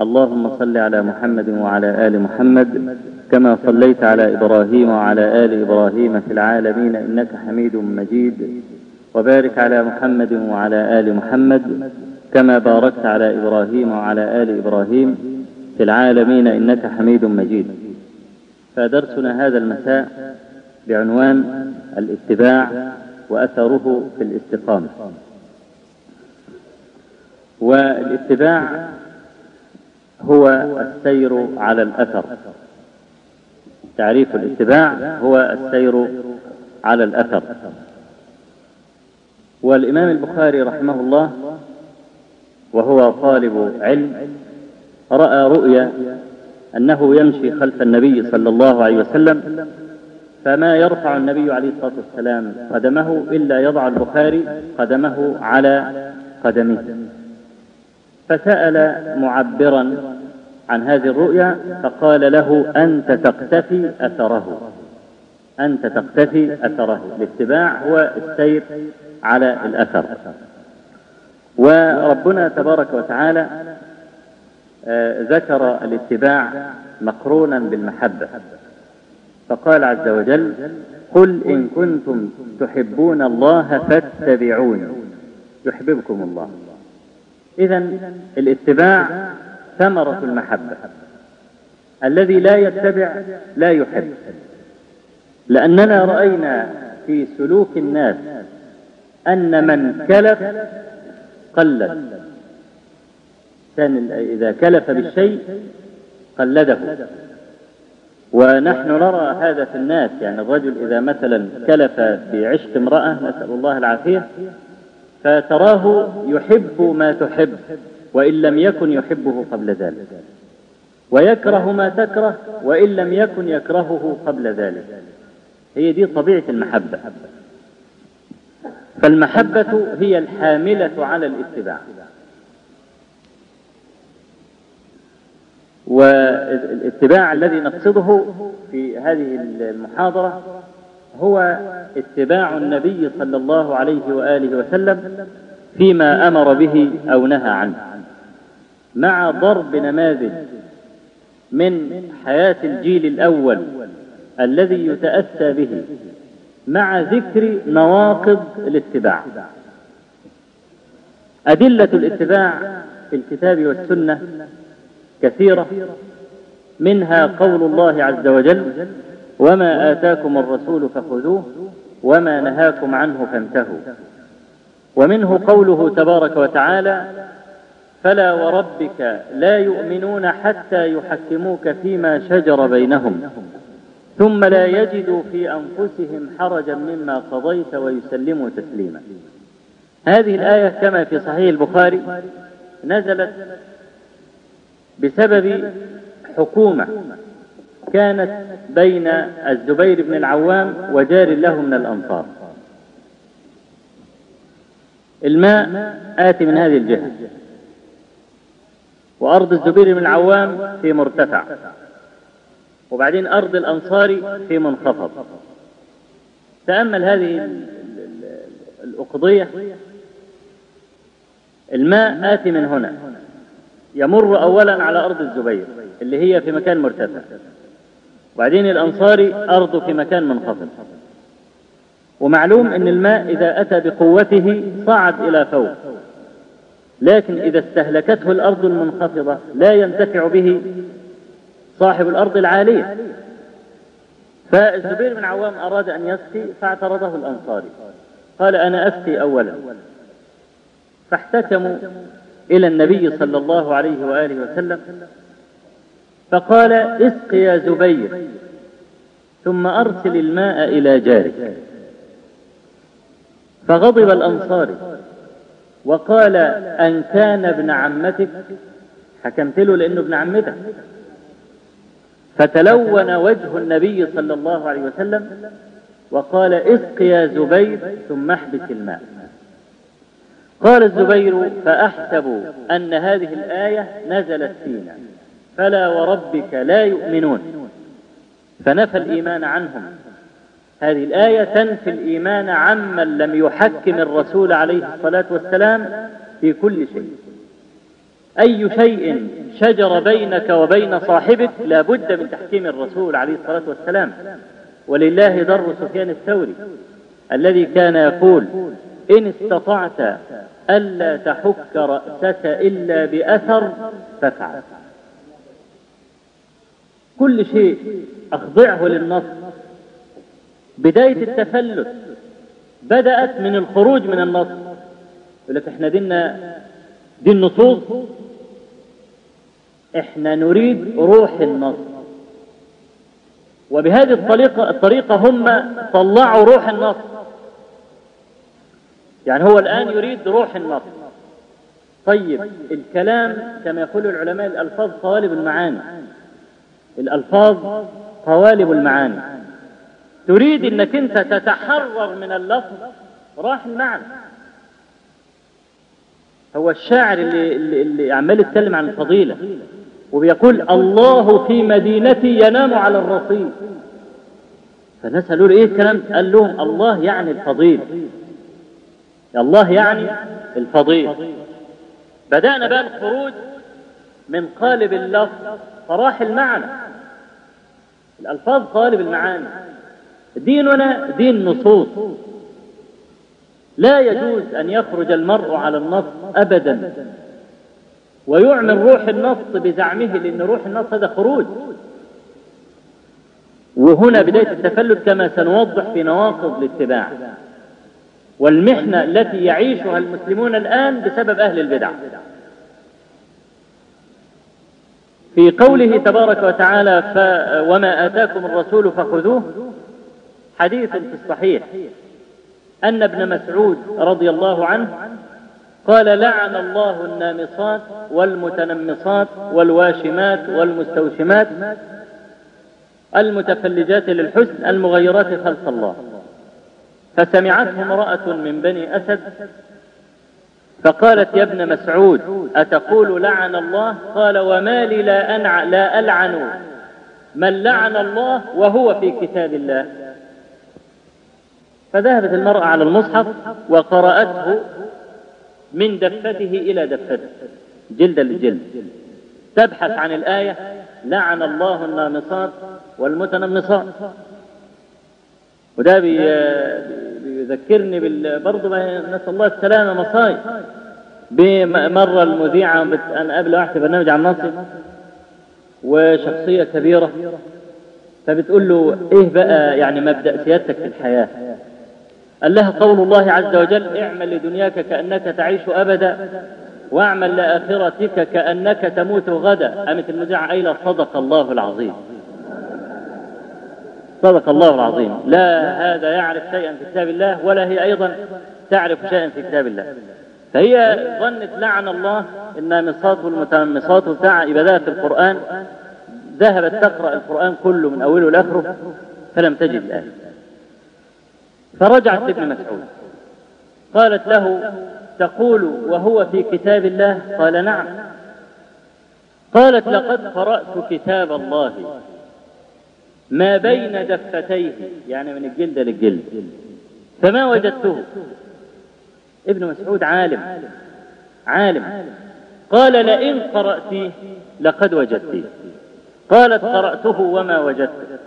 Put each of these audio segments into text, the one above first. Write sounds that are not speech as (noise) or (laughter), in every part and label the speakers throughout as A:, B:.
A: اللهم صل على محمد وعلى آل محمد كما صليت على إبراهيم وعلى آل إبراهيم في العالمين إنك حميد مجيد وبارك على محمد وعلى آل محمد كما باركت على إبراهيم وعلى آل إبراهيم في العالمين إنك حميد مجيد. فدرسنا هذا المساء بعنوان الاتباع وأثره في الاستقامة. والاتباع هو السير على الأثر. تعريف الاتباع هو السير على الأثر. والإمام البخاري رحمه الله وهو طالب علم رأى رؤيا أنه يمشي خلف النبي صلى الله عليه وسلم فما يرفع النبي عليه الصلاة والسلام قدمه إلا يضع البخاري قدمه على قدمه. فسأل معبرا عن هذه الرؤيا فقال له أنت تقتفي أثره. أنت تقتفي أثره. الاتباع هو السير على الأثر. وربنا تبارك وتعالى ذكر الاتباع مقرونا بالمحبة. فقال عز وجل قل إن كنتم تحبون الله فاتبعوني. يحببكم الله. إذا الاتباع ثمرة المحبة. الذي لا يتبع لا يحب. لأننا رأينا في سلوك الناس أن من كلف قلد. كان إذا كلف بالشيء قلده. ونحن نرى هذا في الناس يعني الرجل إذا مثلا كلف بعشق امرأة نسأل الله العافية فتراه يحب ما تحب وإن لم يكن يحبه قبل ذلك. ويكره ما تكره وإن لم يكن يكرهه قبل ذلك. هي دي طبيعة المحبة. فالمحبة هي الحاملة على الاتباع. والاتباع الذي نقصده في هذه المحاضرة هو اتباع النبي صلى الله عليه وآله وسلم فيما أمر به أو نهى عنه. مع ضرب نماذج من حياة الجيل الأول الذي يتأسى به مع ذكر نواقض الاتباع. أدلة الاتباع في الكتاب والسنة كثيرة منها قول الله عز وجل وما آتاكم الرسول فخذوه وما نهاكم عنه فانتهوا. ومنه قوله تبارك وتعالى فلا وربك لا يؤمنون حتى يحكموك فيما شجر بينهم ثم لا يجدوا في أنفسهم حرجا مما قضيت ويسلموا تسليما. هذه الآية كما في صحيح البخاري نزلت بسبب حكومة كانت بين الزبير بن العوام وجار له من الأنصار. الماء آتي من هذه الجهة. وأرض الزبير بن العوام في مرتفع. وبعدين أرض الأنصار في منخفض. تأمل هذه الأقضية. الماء آتي من هنا. يمر أولا على أرض الزبير اللي هي في مكان مرتفع. وبعدين الأنصاري أرضه في مكان منخفض. ومعلوم أن الماء إذا أتى بقوته صعد إلى فوق. لكن إذا استهلكته الأرض المنخفضة لا ينتفع به صاحب الأرض العالية. فالزبير بن عوام أراد أن يسقي فاعترضه الأنصاري. قال أنا أسقي أولا. فاحتكموا إلى النبي صلى الله عليه وآله وسلم فقال اسق يا زبير ثم أرسل الماء إلى جارك. فغضب الأنصاري وقال أن كان ابن عمتك؟ حكمت له لأنه ابن عمتك فتلون وجه النبي صلى الله عليه وسلم وقال اسق يا زبير ثم احبس الماء. قال الزبير فأحسب أن هذه الآية نزلت فينا. فلا وربك لا يؤمنون. فنفى الإيمان عنهم. هذه الآية تنفي الإيمان عمن لم يحكم الرسول عليه الصلاة والسلام في كل شيء. أي شيء شجر بينك وبين صاحبك لا بد من تحكيم الرسول عليه الصلاة والسلام. ولله در سفيان الثوري الذي كان يقول إن استطعت ألا تحك رأسك إلا بأثر فافعل. كل شيء أخضعه للنص. بداية التفلت بدأت من الخروج من النص. يقول لك إحنا ديننا دين نصوص. إحنا نريد روح النص. وبهذه الطريقة الطريقة هم طلعوا روح النص. يعني هو الآن يريد روح النص. طيب الكلام كما يقول العلماء الألفاظ قوالب المعاني. الألفاظ قوالب المعاني. تريد إنك أنت تتحرر من اللفظ راح المعنى هو الشاعر اللي, اللي, اللي عمال يتكلم عن الفضيلة وبيقول الله في مدينتي ينام على الرصيف فالناس قالوا له إيه الكلام؟ قال لهم الله يعني الفضيل. الله يعني الفضيل. بدأنا بقى الخروج من قالب اللفظ فراح المعنى. الألفاظ قالب المعاني. ديننا دين نصوص. لا يجوز أن يخرج المرء على النص أبدا. ويعمل روح النص بزعمه لأن روح النص هذا خروج. وهنا بداية التفلت كما سنوضح في نواقض الاتباع. والمحنة التي يعيشها المسلمون الآن بسبب أهل البدع. في قوله تبارك وتعالى ف وما آتاكم الرسول فخذوه. حديث في الصحيح. أن ابن مسعود رضي الله عنه قال لعن الله النامصات والمتنمصات والواشمات والمستوشمات المتفلجات للحسن المغيرات خلق الله. فسمعته امرأة من بني أسد فقالت يا ابن مسعود أتقول لعن الله؟ قال وما لي لا, أنع لا ألعن. من لعن الله وهو في كتاب الله. فذهبت المرأة على المصحف وقرأته من دفته إلى دفته جلدا للجلد. تبحث عن الآية لعن الله النامصات والمتنمصات وده بيذكرني. برضه نسأل الله السلامة مصايب بمرة المذيعة بت... أنا قبل واحد في برنامج عن ناصر وشخصية كبيرة. فبتقول له إيه بقى يعني مبدأ سيادتك في الحياة؟ قال لها قول الله عز وجل اعمل لدنياك كأنك تعيش أبدا واعمل لآخرتك كأنك تموت غدا. قامت المذيعة قايلة صدق الله العظيم. صدق الله العظيم. لا هذا يعرف شيئا في كتاب الله ولا هي أيضا تعرف شيئا في كتاب الله. فهي ظنت لعن الله النامصات والمتنمصات يبقى في القرآن ذهبت تقرأ القرآن كله من أوله لآخره فلم تجد الآية. فرجعت ابن مسعود. قالت له تقول وهو في كتاب الله؟ قال نعم. قالت لقد قرأت كتاب الله. ما بين دفتيه يعني من الجلد للجلد. فما وجدته؟ ابن مسعود عالم عالم. قال لئن قرأتيه لقد وجدتيه قالت قرأته وما وجدته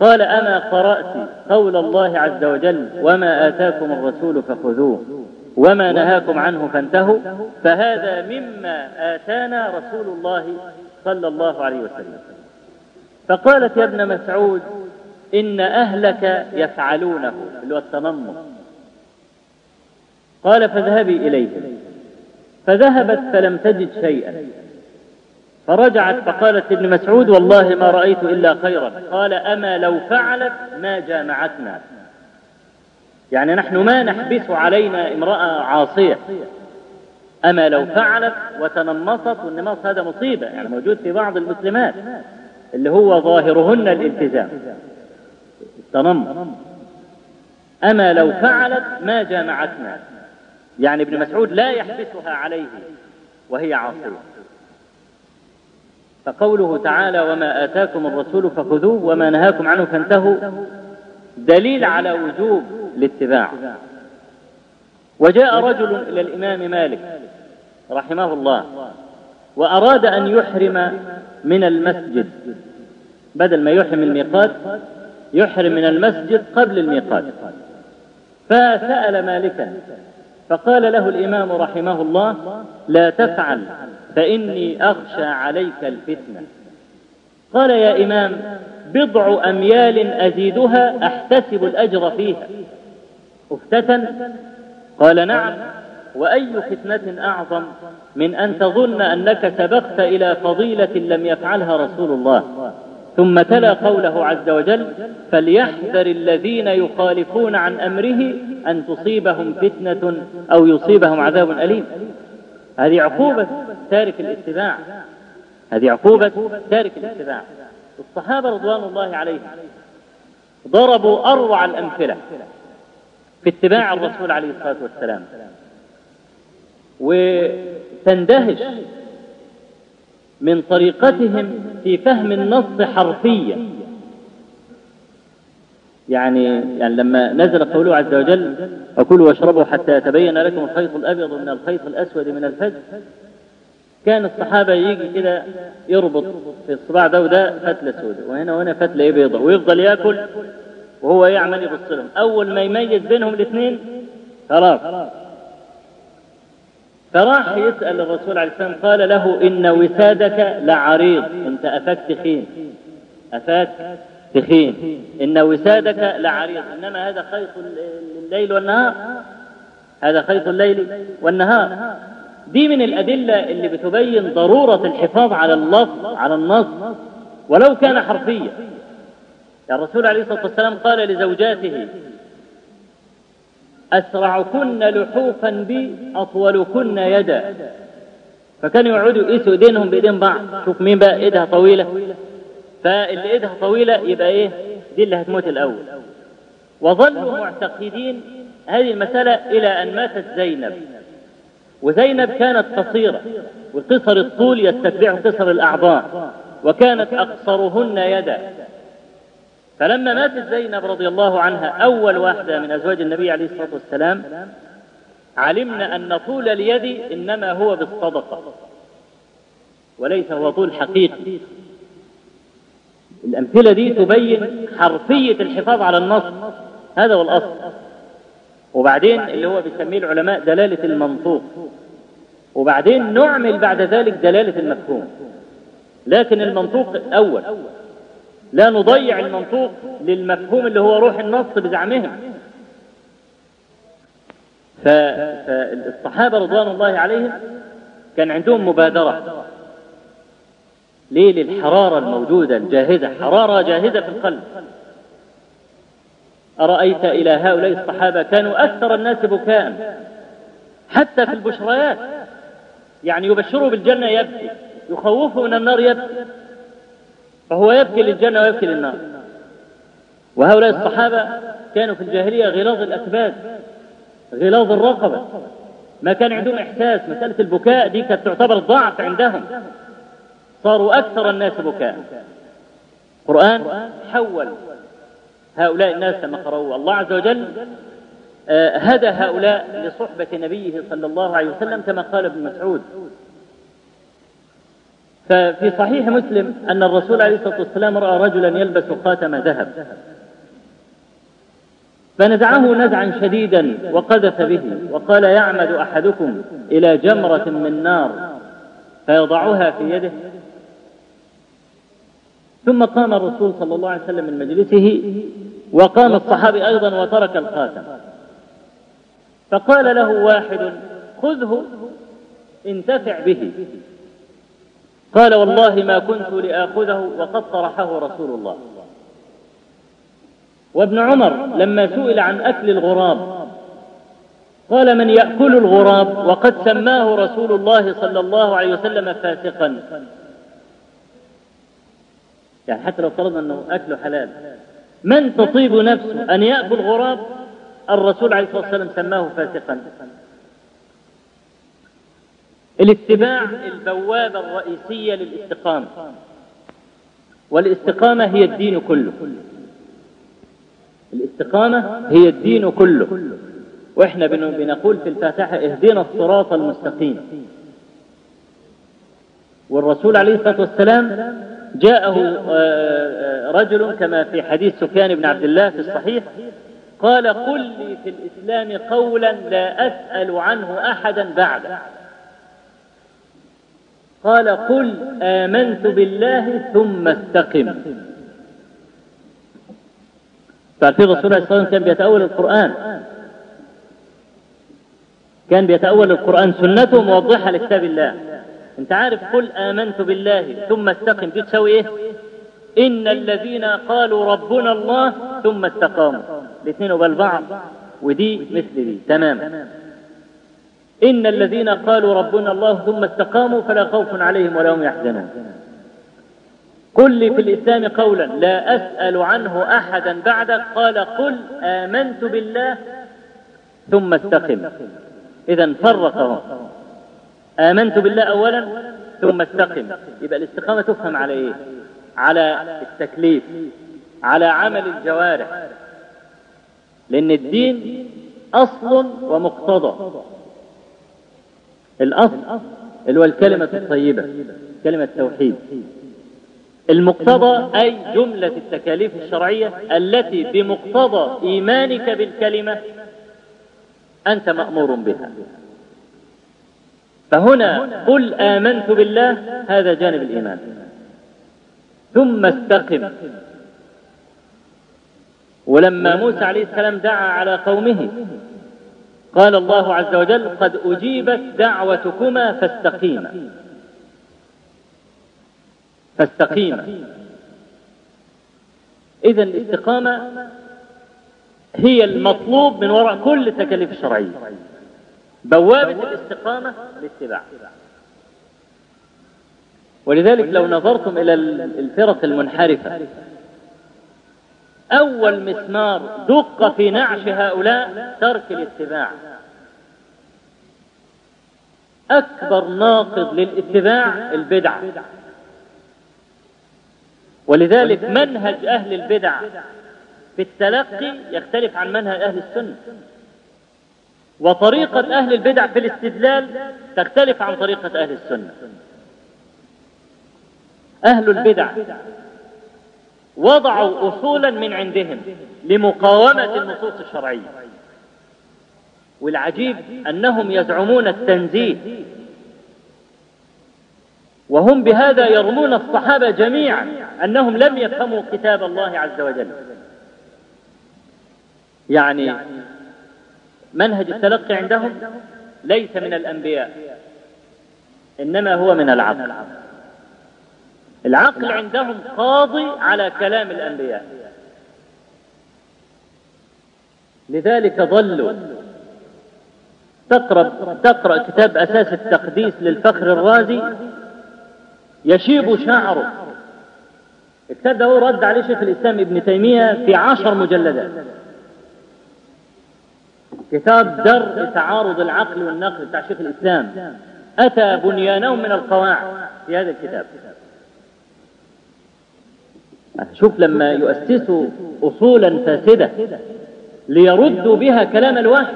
A: قال أما قرأت قول الله عز وجل وما آتاكم الرسول فخذوه وما نهاكم عنه فانتهوا فهذا مما آتانا رسول الله صلى الله عليه وسلم. فقالت يا ابن مسعود إن أهلك يفعلونه اللي هو التنمر. قال فاذهبي إليهم. فذهبت فلم تجد شيئا. فرجعت فقالت ابن مسعود والله ما رأيت إلا خيرا. قال أما لو فعلت ما جامعتنا. يعني نحن ما نحبس علينا امرأة عاصية. أما لو فعلت وتنمصت والنماص هذا مصيبة. يعني موجود في بعض المسلمات. اللي هو ظاهرهن الالتزام. التنمر أما لو فعلت ما جامعتنا. يعني ابن مسعود لا يحبسها عليه وهي عاصية. فقوله تعالى وما آتاكم الرسول فخذوه وما نهاكم عنه فانتهوا دليل على وجوب الاتباع. وجاء رجل إلى الإمام مالك رحمه الله وأراد أن يحرم من المسجد. بدل ما يحرم الميقات يحرم من المسجد قبل الميقات. فسأل مالكا فقال له الإمام رحمه الله لا تفعل فإني أخشى عليك الفتنة. قال يا إمام بضع أميال أزيدها أحتسب الأجر فيها. أفتتن؟ قال نعم. وأي فتنة أعظم من أن تظن أنك سبقت إلى فضيلة لم يفعلها رسول الله. ثم تلا قوله عز وجل فليحذر الذين يخالفون عن أمره أن تصيبهم فتنة أو يصيبهم عذاب أليم. هذه عقوبة تارك الاتباع. هذه عقوبة تارك الاتباع. الصحابة رضوان الله عليهم ضربوا أروع الأمثلة في اتباع الرسول عليه الصلاة والسلام. وتندهش من طريقتهم في فهم النص حرفيا. يعني يعني لما نزل قوله عز وجل وكلوا واشربوا حتى يتبين لكم الخيط الأبيض من الخيط الأسود من الفجر كان الصحابة يجي كده يربط في الصباع ده وده فتلة سوداء وهنا وهنا فتلة إيه بيضاء ويفضل يأكل وهو يعمل يبص لهم. أول ما يميز بينهم الاثنين خلاص. فراح يسأل الرسول عليه السلام قال له إن وسادك لعريض أنت أفاك تخين أفاك تخين إن وسادك لعريض. إنما هذا خيط الليل والنهار. هذا خيط الليل والنهار. دي من الأدلة اللي بتبين ضرورة الحفاظ على اللفظ على النص. ولو كان حرفيا. الرسول عليه الصلاة والسلام قال لزوجاته أسرعكن لحوفا بي أطولكن يدا. فكانوا يقعدوا يقيسوا إيدينهم بإيدين بعض. شوف مين بقى إيدها طويلة. فاللي إيدها طويلة يبقى إيه؟ دي اللي هتموت الأول. وظلوا معتقدين هذه المسألة إلى أن ماتت زينب. وزينب كانت قصيرة وقصر الطول يستتبع قصر الأعضاء وكانت أقصرهن يدا. فلما ماتت زينب رضي الله عنها أول واحدة من أزواج النبي عليه الصلاة والسلام علمنا أن طول اليد إنما هو بالصدقة وليس هو طول حقيقي الأمثلة دي تبين حرفية الحفاظ على النص هذا هو الأصل. وبعدين اللي هو بيسميه العلماء دلالة المنطوق. وبعدين نعمل بعد ذلك دلالة المفهوم. لكن المنطوق أول. لا نضيع المنطوق للمفهوم اللي هو روح النص بزعمهم. فالصحابة رضوان الله عليهم كان عندهم مبادرة. ليه؟ للحرارة الموجودة الجاهزة حرارة جاهزة في القلب. أرأيت إلى هؤلاء الصحابة كانوا أكثر الناس بكاء حتى في البشريات. يعني يبشروا بالجنة يبكي يخوفوا من النار يبكي. فهو يبكي للجنة ويبكي للنار. وهؤلاء الصحابة كانوا في الجاهلية غلاظ الأكباد غلاظ الرقبة. ما كان عندهم إحساس مسألة البكاء دي كانت تعتبر ضعف عندهم. صاروا أكثر الناس بكاء. القرآن حول هؤلاء الناس كما قرأوا الله عز وجل هدى هؤلاء لصحبة نبيه صلى الله عليه وسلم كما قال ابن مسعود. ففي صحيح مسلم أن الرسول عليه الصلاة والسلام رأى رجلا يلبس خاتم ذهب. فنزعه نزعا شديدا وقذف به وقال يعمد أحدكم إلى جمرة من نار فيضعها في يده. ثم قام الرسول صلى الله عليه وسلم من مجلسه وقام الصحابي أيضا وترك الخاتم. فقال له واحد خذه انتفع به. قال والله ما كنت لآخذه وقد طرحه رسول الله. وابن عمر لما سئل عن أكل الغراب قال من يأكل الغراب وقد سماه رسول الله صلى الله عليه وسلم فاسقا. يعني حتى لو فرضنا أنه أكله حلال من تطيب نفسه أن يأكل غراب؟ الرسول عليه الصلاة والسلام سماه فاسقا. الاتباع البوابة الرئيسية للاستقامة. والاستقامة هي الدين كله. الاستقامة هي الدين كله. وإحنا بنقول في الفاتحة اهدنا الصراط المستقيم. والرسول عليه الصلاة والسلام جاءه رجل كما في حديث سفيان بن عبد الله في الصحيح قال قل لي في الإسلام قولا لا أسأل عنه أحدا بعده. قال قل آمنت بالله ثم استقم. ففي الرسول عليه الصلاة والسلام كان بيتأول القرآن. كان بيتأول القرآن سنته موضحة لكتاب الله. انت عارف قل آمنت بالله ثم استقم. دي تسوي إيه؟ إن الذين قالوا ربنا الله ثم استقاموا. الاثنين قبل بعض ودي مثل دي. تماما إن الذين قالوا ربنا الله ثم استقاموا فلا خوف عليهم ولا هم يحزنون. قل لي في الإسلام قولا لا أسأل عنه أحدا بعدك قال قل آمنت بالله ثم استقم. إذا فرقهم. آمنت بالله أولا ثم استقم. يبقى الاستقامة تفهم على إيه؟ على التكليف على عمل الجوارح. لأن الدين أصل ومقتضى. الأصل اللي هو الكلمة الطيبة كلمة التوحيد. المقتضى أي جملة التكاليف الشرعية التي بمقتضى إيمانك بالكلمة أنت مأمور بها. فهنا قل آمنت بالله هذا جانب الإيمان. ثم استقم. ولما موسى عليه السلام دعا على قومه قال الله عز وجل قد أجيبت دعوتكما فاستقيما فاستقيما إذا الاستقامة هي المطلوب من وراء كل التكاليف الشرعية. بوابة الاستقامة الاتباع ولذلك لو نظرتم إلى الفرق المنحرفة أول مسمار دق في نعش هؤلاء ترك الاتباع. أكبر ناقض للاتباع البدعة ولذلك منهج أهل البدع في التلقي يختلف عن منهج أهل السنة. وطريقة أهل البدع في الاستدلال تختلف عن طريقة أهل السنة. أهل البدع وضعوا أصولا من عندهم لمقاومة النصوص الشرعية. والعجيب أنهم يزعمون التنزيه. وهم بهذا يرمون الصحابة جميعا أنهم لم يفهموا كتاب الله عز وجل. يعني منهج التلقي عندهم ليس من الأنبياء إنما هو من العقل. العقل عندهم قاضي على كلام الأنبياء. لذلك ضلوا تقرأ, تقرأ كتاب أساس التقديس للفخر الرازي يشيب شعره. الكتاب ده رد عليه شيخ الإسلام ابن تيمية في عشر مجلدات. كتاب درء تعارض العقل والنقل بتاع شيخ الإسلام. أتى بنيانهم من القواعد في هذا الكتاب. شوف لما يؤسسوا أصولا فاسدة ليردوا بها كلام الوحي.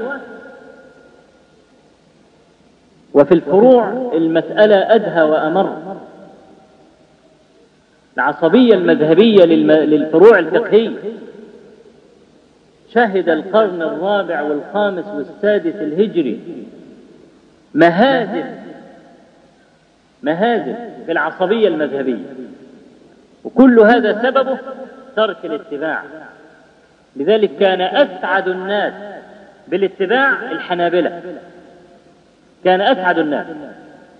A: وفي الفروع المسألة أدهى وأمر. العصبية المذهبية للفروع الفقهية. شهد القرن الرابع والخامس والسادس الهجري. مهازل مهازل في العصبية المذهبية. وكل هذا سببه ترك الاتباع. لذلك كان أسعد الناس بالاتباع الحنابلة. كان أسعد الناس.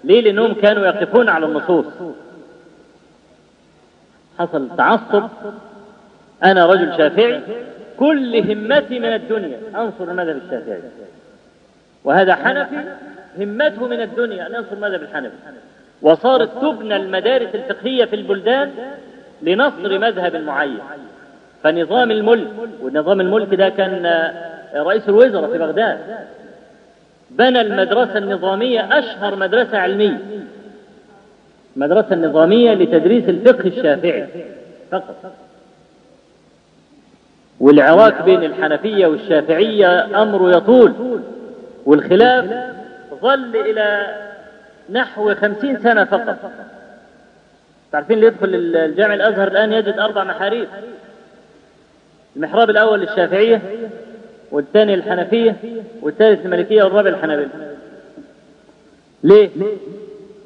A: ليه؟ لأنهم كانوا يقفون على النصوص. حصل تعصب. أنا رجل شافعي. كل همتي من الدنيا. أنصر المذهب الشافعي. وهذا حنفي. همته من الدنيا. أن ينصر المذهب الحنفي. وصارت تبنى المدارس الفقهية في البلدان لنصر مذهب معين فنظام الملك ونظام الملك ده كان رئيس الوزراء في بغداد. بنى المدرسة النظامية أشهر مدرسة علمية. المدرسة النظامية لتدريس الفقه الشافعي فقط. والعراك بين الحنفية والشافعية أمر يطول. والخلاف ظل إلى نحو خمسين سنة فقط. تعرفين اللي يدخل الجامع الأزهر الآن يجد أربع محاريب. المحراب الأول للشافعية والثاني الحنفية والثالث المالكية والرابع الحنابلة. ليه؟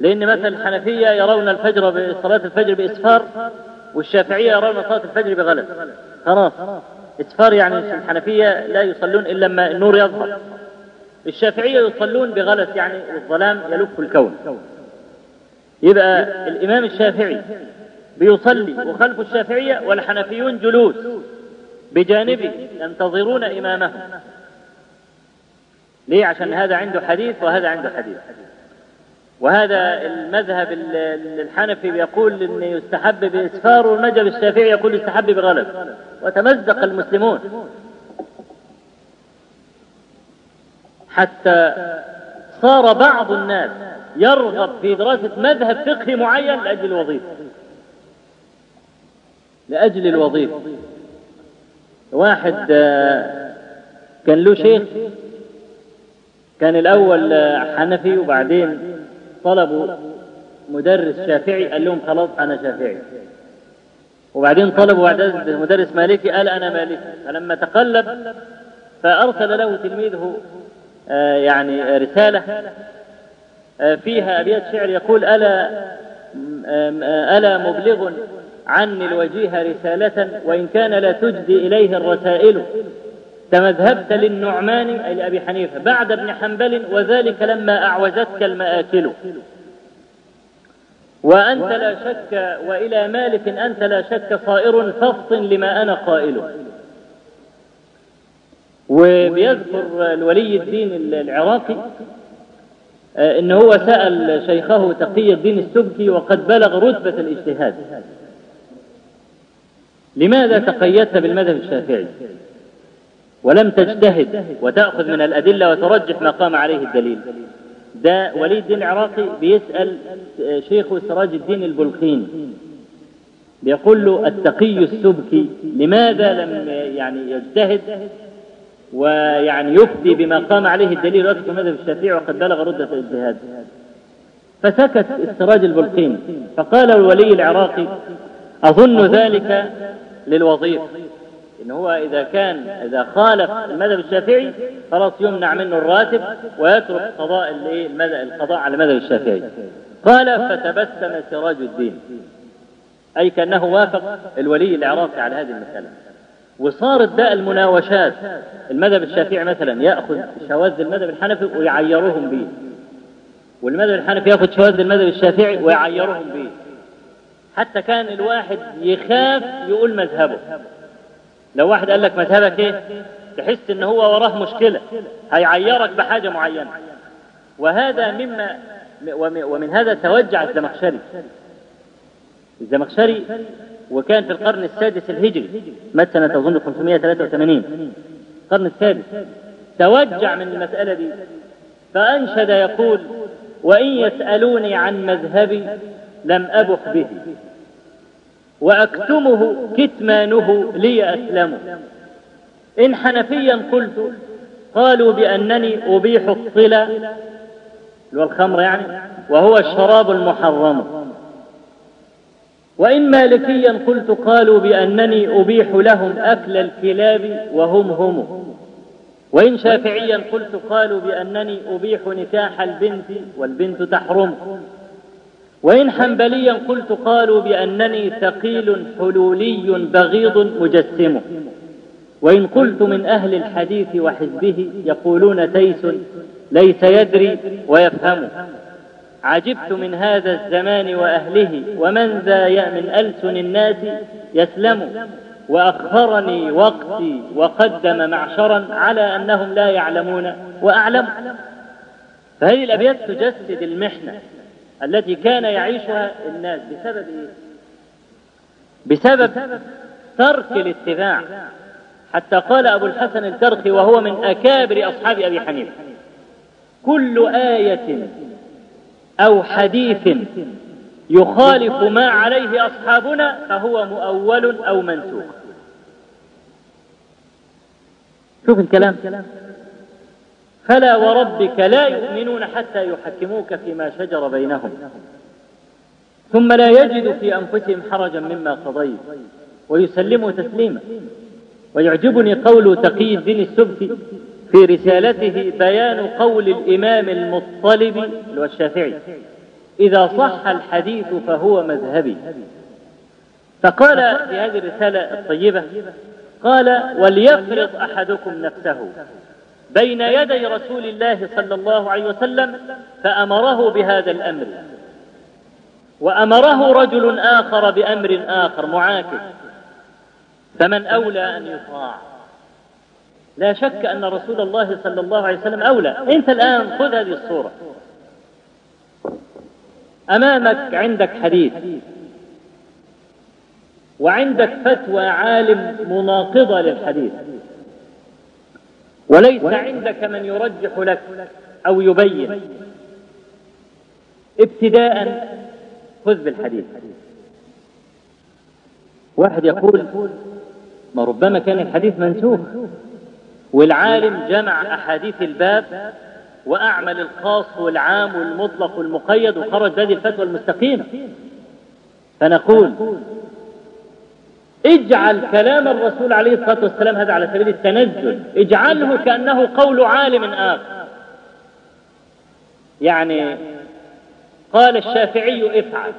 A: لأن مثلا الحنفية يرون الفجر بصلاة الفجر بإسفار والشافعية يرون صلاة الفجر بغلس خلاص. إسفار يعني الحنفية لا يصلون إلا لما النور يظهر. الشافعية يصلون بغلس يعني الظلام يلف الكون. يبقى الإمام الشافعي بيصلي وخلف الشافعية والحنفيون جلوس بجانبه ينتظرون إمامه. ليه؟ عشان هذا عنده حديث وهذا عنده حديث. وهذا المذهب الحنفي بيقول ان يستحب بإسفار والمذهب الشافعي يقول يستحب بغلب. وتمزق المسلمون. حتى صار بعض الناس يرغب في دراسة مذهب فقهي معين لأجل الوظيفة. لأجل الوظيفة. واحد كان له شيخ كان الأول حنفي وبعدين طلبوا مدرس شافعي قال لهم خلاص أنا شافعي. وبعدين طلبوا بعد مدرس مالكي قال أنا مالكي. فلما تقلب فأرسل له تلميذه يعني رسالة فيها أبيات شعر يقول ألا ألا مبلغ عني الوجيه رسالة وإن كان لا تجدي إليه الرسائل. تمذهبت للنعمان أي لأبي حنيفة بعد ابن حنبل وذلك لما أعوزتك المآكل. وأنت لا شك وإلى مالك أنت لا شك صائر فافطن لما أنا قائل. وبيذكر الولي الدين العراقي إن هو سأل شيخه تقي الدين السبكي وقد بلغ رتبة الاجتهاد. لماذا تقيدت بالمذهب الشافعي؟ ولم تجتهد وتأخذ من الأدلة وترجح ما قام عليه الدليل. ده ولي الدين العراقي بيسأل شيخه سراج الدين البلقين بيقول له التقي السبكي لماذا لم يعني يجتهد؟ ويعني يفتي بما قام عليه الدليل ويكتب المذهب الشافعي وقد بلغ ردة الاجتهاد فسكت السراج البلقين فقال الولي العراقي أظن ذلك للوظيفة إن هو إذا كان إذا خالف المذهب الشافعي خلاص يمنع منه الراتب ويترك قضاء القضاء على المذهب الشافعي. قال فتبسم سراج الدين. أي كأنه وافق الولي العراقي على هذه المسألة. وصارت بقى المناوشات. المذهب الشافعي مثلا يأخذ شواذ المذهب الحنفي ويعيرهم به والمذهب الحنفي يأخذ شواذ المذهب الشافعي ويعيرهم به حتى كان الواحد يخاف يقول مذهبه. لو واحد قال لك مذهبك إيه؟ تحس إن هو وراه مشكلة. هيعيرك بحاجة معينة. وهذا مما ومن هذا توجع الزمخشري. الزمخشري وكان في القرن السادس الهجري مات سنة أظن 583 القرن السادس. توجع من المسألة دي. فأنشد يقول وإن يسألوني عن مذهبي لم أبح به وأكتمه كتمانه لي أسلم إن حنفيا قلت قالوا بأنني أبيح الصلة. اللي هو الخمر يعني وهو الشراب المحرم. وإن مالكيا قلت قالوا بأنني أبيح لهم أكل الكلاب وهم هم. وإن شافعيا قلت قالوا بأنني أبيح نكاح البنت والبنت تحرم. وإن حنبليا قلت قالوا بأنني ثقيل حلولي بغيض مجسم. وإن قلت من أهل الحديث وحزبه يقولون تيس ليس يدري ويفهم. عجبت من هذا الزمان وأهله ومن ذا من ألسن الناس يسلم وأخرني وقتي وقدم معشرا على أنهم لا يعلمون وأعلم فهذه الأبيات تجسد المحنة التي كان يعيشها الناس بسبب إيه؟ بسبب ترك الاتباع حتى قال أبو الحسن الكرخي وهو من أكابر أصحاب أبي حنيفة كل آية أو حديث يخالف ما عليه أصحابنا فهو مؤول أو منسوخ. شوف الكلام. فلا وربك لا يؤمنون حتى يحكموك فيما شجر بينهم. ثم لا يجدوا في أنفسهم حرجا مما قضيت. ويسلموا تسليما. ويعجبني قول تقي الدين السبكي في رسالته بيان قول الإمام المطلب والشافعي إذا صح الحديث فهو مذهبي. فقال في هذه الرسالة الطيبة قال وليفرض أحدكم نفسه بين يدي رسول الله صلى الله عليه وسلم فأمره بهذا الأمر وأمره رجل آخر بأمر آخر معاكس فمن أولى أن يطاع لا شك أن رسول الله صلى الله عليه وسلم أولى. أنت الآن خذ هذه الصورة. أمامك عندك حديث. وعندك فتوى عالم مناقضة للحديث. وليس عندك من يرجح لك أو يبين. ابتداء خذ بالحديث. واحد يقول ما ربما كان الحديث منسوخ. والعالم جمع أحاديث الباب وأعمل الخاص والعام والمطلق والمقيد وخرج هذه الفتوى المستقيمة. فنقول اجعل كلام الرسول عليه الصلاة والسلام هذا على سبيل التنزل. اجعله كأنه قول عالم آخر. يعني قال الشافعي افعل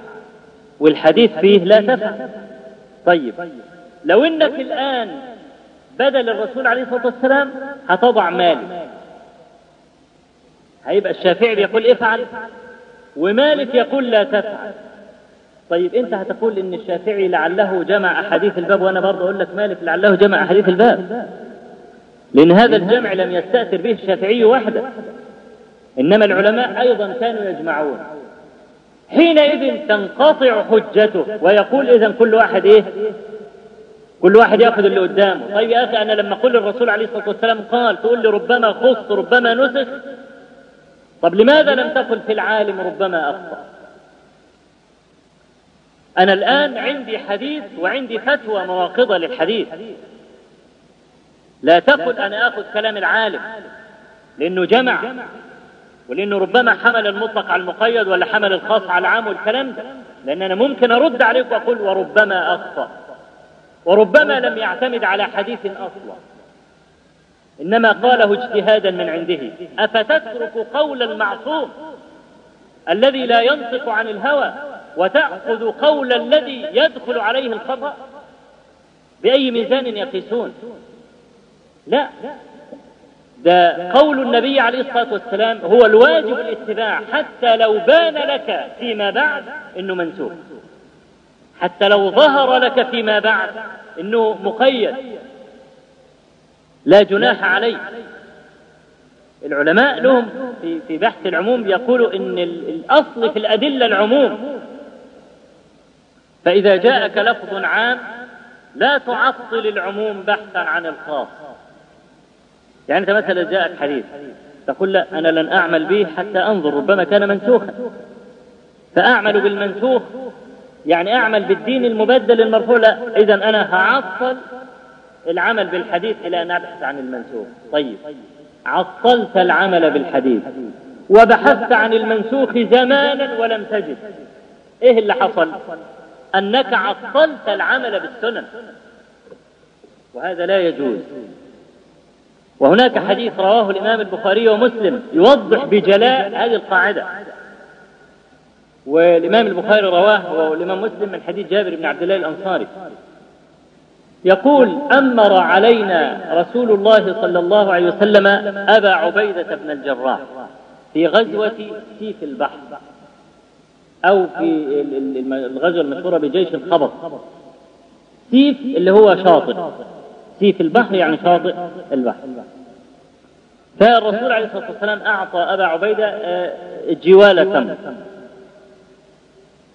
A: والحديث فيه لا تفعل. طيب لو إنك الآن بدل الرسول عليه الصلاة والسلام هتضع مالك هيبقى الشافعي بيقول افعل ومالك يقول لا تفعل. طيب انت هتقول ان الشافعي لعله جمع أحاديث الباب وأنا برضه أقول لك مالك لعله جمع أحاديث الباب. لأن هذا الجمع لم يستأثر به الشافعي وحده. إنما العلماء أيضا كانوا يجمعون. حينئذ تنقطع حجته ويقول اذا كل واحد إيه؟ كل واحد ياخذ اللي قدامه. طيب يا أخي أنا لما أقول الرسول عليه الصلاة والسلام قال تقول لي ربما خص ربما نسخ. طب لماذا لم تقل في العالم ربما أخطأ؟ أنا الآن عندي حديث وعندي فتوى مناقضة للحديث. لا تقل أنا آخذ كلام العالم لأنه جمع ولأنه ربما حمل المطلق على المقيد ولا حمل الخاص على العام والكلام ده لأن أنا ممكن أرد عليك وأقول وربما أخطأ. وربما لم يعتمد على حديث أصلا إنما قاله اجتهادا من عنده أفتترك قول المعصوم الذي لا ينطق عن الهوى وتأخذ قول الذي يدخل عليه الخطأ بأي ميزان يقيسون؟ لا. ده قول النبي عليه الصلاة والسلام هو الواجب الاتباع حتى لو بان لك فيما بعد إنه منسوخ. حتى لو ظهر لك فيما بعد إنه مقيد. لا جناح عليه. العلماء لهم في في بحث العموم يقولوا إن الأصل في الأدلة العموم. فإذا جاءك لفظ عام لا تعطل العموم بحثا عن الخاص. يعني أنت مثلا جاءك حديث تقول لا أنا لن أعمل به حتى أنظر ربما كان منسوخا. فأعمل بالمنسوخ يعني أعمل بالدين المبدل المرفوع. لا إذا أنا هعطل العمل بالحديث إلى أن أبحث عن المنسوخ. طيب. عطلت العمل بالحديث. وبحثت عن المنسوخ زمانا ولم تجد. إيه اللي حصل؟ أنك عطلت العمل بالسنن. وهذا لا يجوز. وهناك حديث رواه الإمام البخاري ومسلم يوضح بجلاء هذه القاعدة. والإمام البخاري رواه والإمام مسلم من حديث جابر بن عبد الله الأنصاري. يقول أمر علينا رسول الله صلى الله عليه وسلم أبا عبيدة بن الجراح في غزوة سيف البحر أو في الغزوة المشهورة بجيش الخبر. سيف اللي هو شاطئ. سيف البحر يعني شاطئ البحر. فالرسول عليه الصلاة والسلام أعطى أبا عبيدة آه، جوالة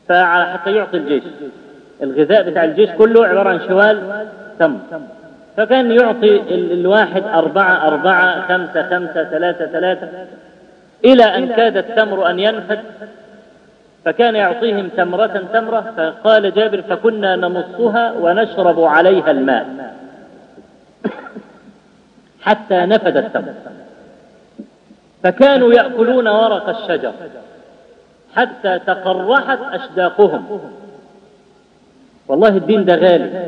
A: تمر حتى يعطي الجيش. الغذاء بتاع الجيش كله عبارة عن شوال تمر فكان يعطي الواحد أربعة أربعة خمسة خمسة ثلاثة ثلاثة. إلى أن كاد التمر أن ينفد فكان يعطيهم تمرة تمرة فقال جابر فكنا نمصها ونشرب عليها الماء. حتى نفد التمر. فكانوا يأكلون ورق الشجر. حتى تقرحت أشداقهم. والله الدين ده غالي.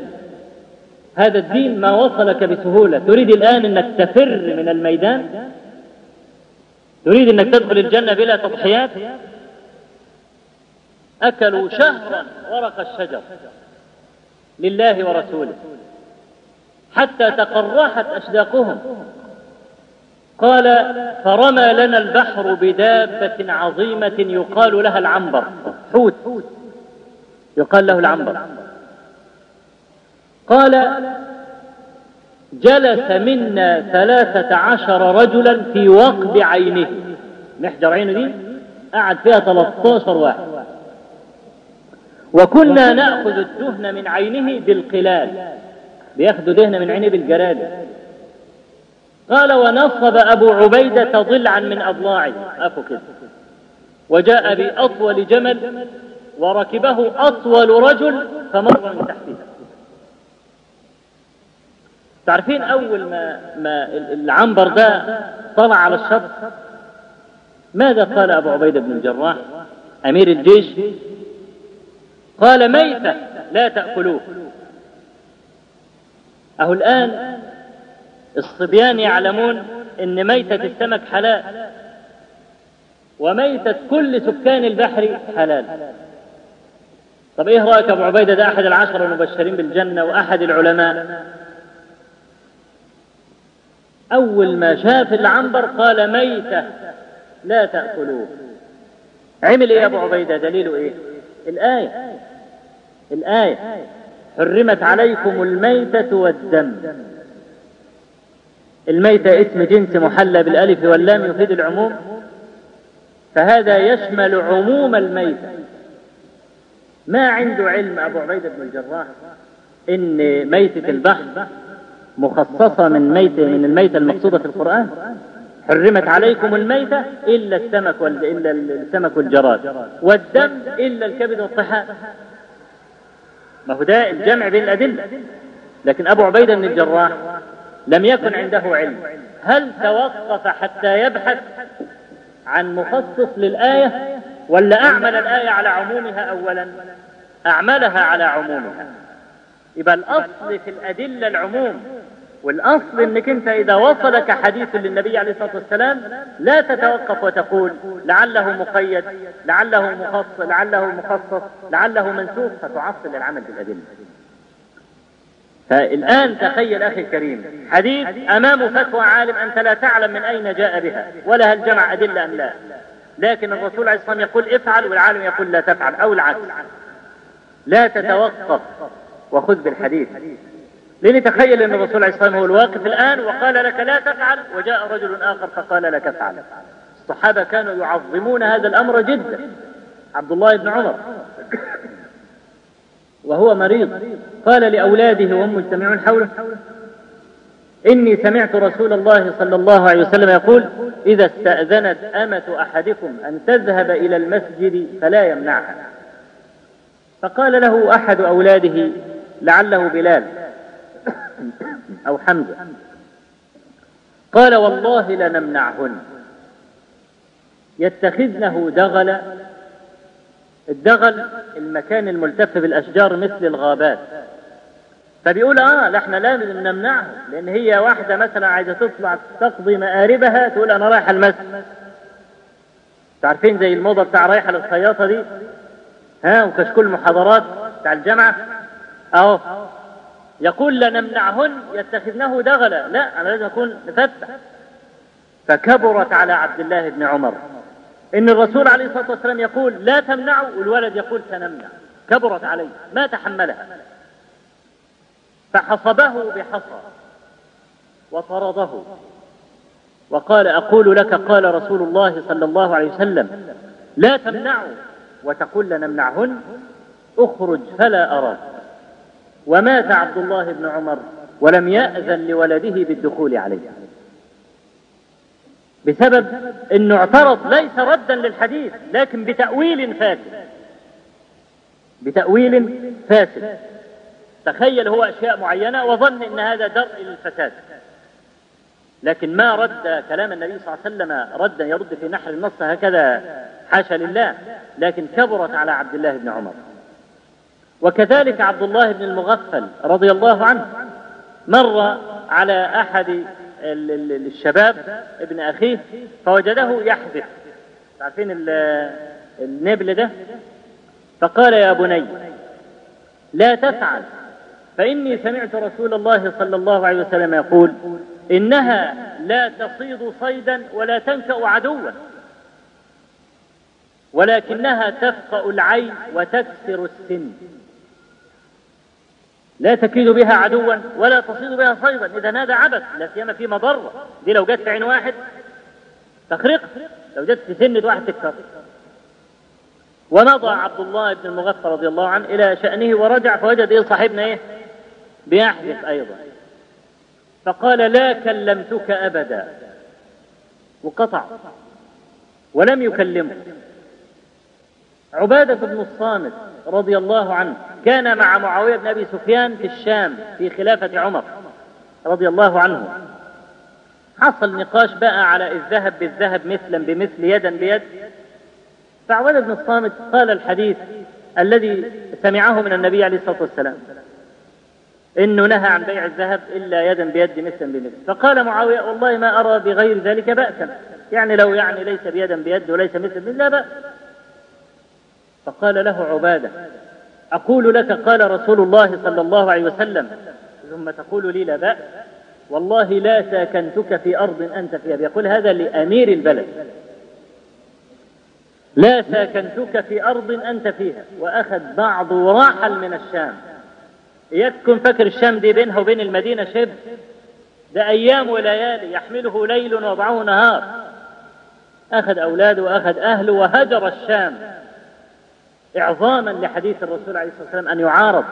A: هذا الدين ما وصلك بسهولة. تريد الآن أنك تفر من الميدان؟ تريد أنك تدخل الجنة بلا تضحيات؟ أكلوا شهرا ورق الشجر لله ورسوله حتى تقرحت أشداقهم. قال فرمى لنا البحر بدابة عظيمة يقال لها العنبر حوت. يقال له العنبر. قال جلس منا ثلاثة عشر رجلا في وقب عينه. محجر عينه دي؟ قعد فيها 13 واحد. وكنا نأخذ الدهن من عينه بالقلال. بياخدوا دهن من عينه بالجراد. قال ونصب أبو عبيدة ضلعا من أضلاعه. أفو كده. وجاء بأطول جمل وركبه أطول رجل فمر من تحتها. تعرفين أول ما, ما العنبر ده طلع على الشط؟ ماذا قال أبو عبيدة بن الجراح؟ أمير الجيش؟ قال ميتة لا تأكلوه. أهو الآن الصبيان يعلمون أن ميتة السمك حلال وميتة كل سكان البحر حلال. طب إيه رأيك أبو عبيدة ده أحد العشر المبشرين بالجنة وأحد العلماء؟ أول ما شاف العنبر قال ميتة لا تأكلوه. عمل إيه أبو عبيدة؟ دليله إيه؟ الآية. الآية. حرمت عليكم الميتة والدم. الميتة اسم جنس محلى بالألف واللام يفيد العموم. فهذا يشمل عموم الميتة ما عنده علم أبو عبيدة بن الجراح إن ميتة البحر مخصصة من ميتة من الميتة المقصودة في القرآن؟ حرمت عليكم الميتة إلا السمك وال... إلا السمك والجراد. والدم إلا الكبد والطحال. ما هو ده الجمع بين الأدلة. لكن أبو عبيدة بن الجراح لم يكن عنده علم. هل توقف حتى يبحث عن مخصص للآية ولا أعمل الآية على عمومها أولا؟ أعملها على عمومها. يبقى الأصل في الأدلة العموم والأصل أنك أنت إذا وصلك حديث للنبي عليه الصلاة والسلام لا تتوقف وتقول لعله مقيد لعله مخصص لعله مخصص لعله منسوخ فتعطل العمل بالأدلة. فالآن تخيل أخي الكريم حديث أمام فتوى عالم أنت لا تعلم من أين جاء بها ولا هل جمع أدلة أم لا. لكن الرسول عليه الصلاة والسلام يقول افعل والعالم يقول لا تفعل أو العكس. لا تتوقف وخذ بالحديث. لأن تخيل أن الرسول عليه الصلاة والسلام هو الواقف الآن وقال لك لا تفعل وجاء رجل آخر فقال لك افعل. الصحابة كانوا يعظمون هذا الأمر جدا. عبد الله بن عمر. وهو مريض. قال لأولاده وهم مجتمعون حوله إني سمعت رسول الله صلى الله عليه وسلم يقول إذا استأذنت أمة أحدكم أن تذهب إلى المسجد فلا يمنعها. فقال له أحد أولاده لعله بلال أو حمزة. قال والله لنمنعهن. يتخذنه دغل الدغل المكان الملتف بالأشجار مثل الغابات. فبيقول آه لا إحنا لازم نمنعه لأن هي واحدة مثلا عايزة تطلع تقضي مآربها تقول أنا رايحه المسجد. عارفين زي الموضة بتاع رايحه للخياطة دي؟ ها وكشكول المحاضرات بتاع الجامعة؟ أهو. يقول لنمنعهن يتخذنه دغلا. لا أنا لازم أكون مفتح. فكبرت على عبد الله بن عمر. إن الرسول عليه الصلاة والسلام يقول لا تمنعوا والولد يقول سنمنع كبرت عليه ما تحملها. فحصبه بحصى وطرده. وقال أقول لك قال رسول الله صلى الله عليه وسلم لا تمنعوا وتقول لنمنعهن اخرج فلا أراك ومات عبد الله بن عمر ولم يأذن لولده بالدخول عليه. بسبب إنه اعترض ليس ردا للحديث لكن بتأويل فاسد. بتأويل فاسد. تخيل هو أشياء معينة وظن أن هذا درء للفساد. لكن ما رد كلام النبي صلى الله عليه وسلم ردا يرد في نحر النص هكذا حاشا لله لكن كبرت على عبد الله بن عمر. وكذلك عبد الله بن المغفل رضي الله عنه مر على أحد الشباب ابن أخيه فوجده يحذف. عارفين النبل ده؟ فقال يا بني لا تفعل فإني سمعت رسول الله صلى الله عليه وسلم يقول إنها لا تصيد صيدا ولا تنكأ عدوا ولكنها تفقأ العين وتكسر السن. لا تكيد بها عدوا ولا تصيد بها صيدا إذا هذا عبث لا سيما في مضرة. دي لو جت في عين واحد تخرق لو جت في سن واحد تكسر. ومضى عبد الله بن المغفر رضي الله عنه إلى شأنه ورجع فوجد إيه؟ صاحبنا إيه؟ بيحدث أيضا. فقال لا كلمتك أبدا. وقطع ولم يكلمه. عبادة بن الصامت رضي الله عنه كان مع معاوية بن أبي سفيان في الشام في خلافة عمر رضي الله عنه. حصل نقاش بقى على الذهب بالذهب مثلا بمثل يدا بيد. فعبادة بن الصامت قال الحديث الذي سمعه من النبي عليه الصلاة والسلام إنه نهى عن بيع الذهب إلا يدا بيد مثلا بمثل. فقال معاوية والله ما أرى بغير ذلك بأسا. يعني لو يعني ليس بيدا بيد وليس مثل لا بأس. فقال له عبادة أقول لك قال رسول الله صلى الله عليه وسلم ثم تقول لي لا بأس والله لا ساكنتك في أرض أنت فيها. بيقول هذا لأمير البلد. لا ساكنتك في أرض أنت فيها. وأخذ بعض وراحل من الشام. يكن فكر الشام دي بينها وبين المدينة شبه. ده أيام وليالي يحمله ليل وضعه نهار. أخذ أولاده وأخذ أهله وهجر الشام. إعظاما لحديث الرسول عليه الصلاة والسلام أن يعارض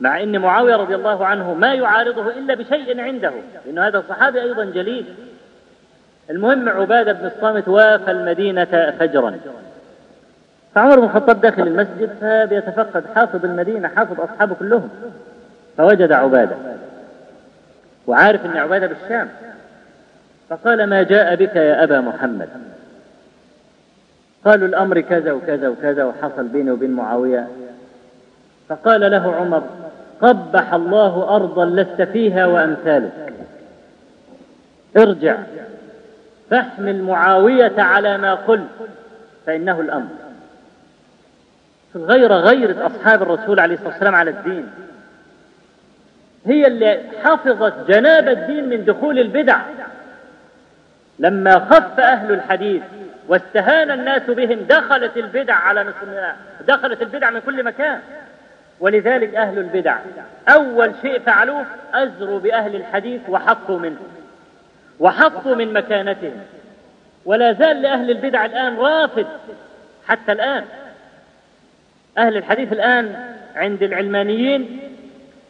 A: مع أن معاوية رضي الله عنه ما يعارضه إلا بشيء عنده لأن هذا صحابي أيضا جليل. المهم عبادة بن الصامت وافى المدينة فجرا. فعمر بن الخطاب داخل المسجد فبيتفقد حافظ المدينة حافظ أصحابه كلهم فوجد عبادة. وعارف أن عبادة بالشام. فقال ما جاء بك يا أبا محمد؟ قالوا الأمر كذا وكذا وكذا وحصل بيني وبين معاوية. فقال له عمر قبح الله أرضا لست فيها وأمثالك. ارجع فاحمل معاوية على ما قلت فإنه الأمر. غير غيرة أصحاب الرسول عليه الصلاة والسلام على الدين. هي اللي حفظت جناب الدين من دخول البدع. لما خف أهل الحديث واستهان الناس بهم دخلت البدع على دخلت البدع من كل مكان. ولذلك أهل البدع أول شيء فعلوه أزروا بأهل الحديث وحطوا منه. وحطوا من مكانتهم. ولا زال لأهل البدع الآن رافض حتى الآن. أهل الحديث الآن عند العلمانيين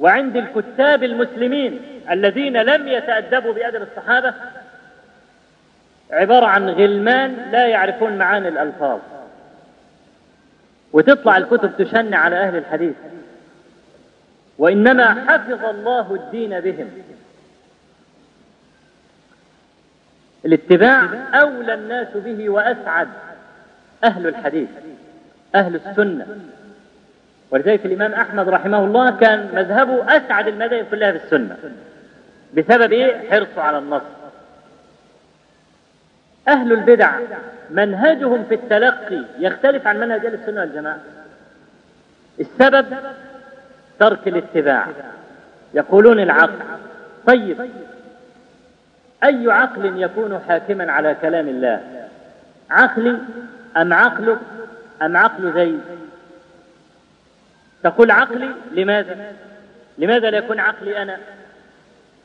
A: وعند الكتاب المسلمين الذين لم يتأدبوا بأدب الصحابة عبارة عن غلمان لا يعرفون معاني الألفاظ. وتطلع الكتب تشن على أهل الحديث. وإنما حفظ الله الدين بهم. الاتباع أولى الناس به وأسعد أهل الحديث أهل السنة. ولذلك الإمام أحمد رحمه الله كان مذهبه أسعد المذاهب كلها في السنة بسبب إيه؟ حرصه على النص. أهل البدع. منهجهم في التلقي يختلف عن منهج أهل السنة والجماعة. السبب ترك الاتباع. يقولون العقل. طيب أي عقل يكون حاكما على كلام الله؟ عقلي أم عقلك؟ أم عقل زيد؟ تقول عقلي لماذا؟ لماذا لا يكون عقلي أنا؟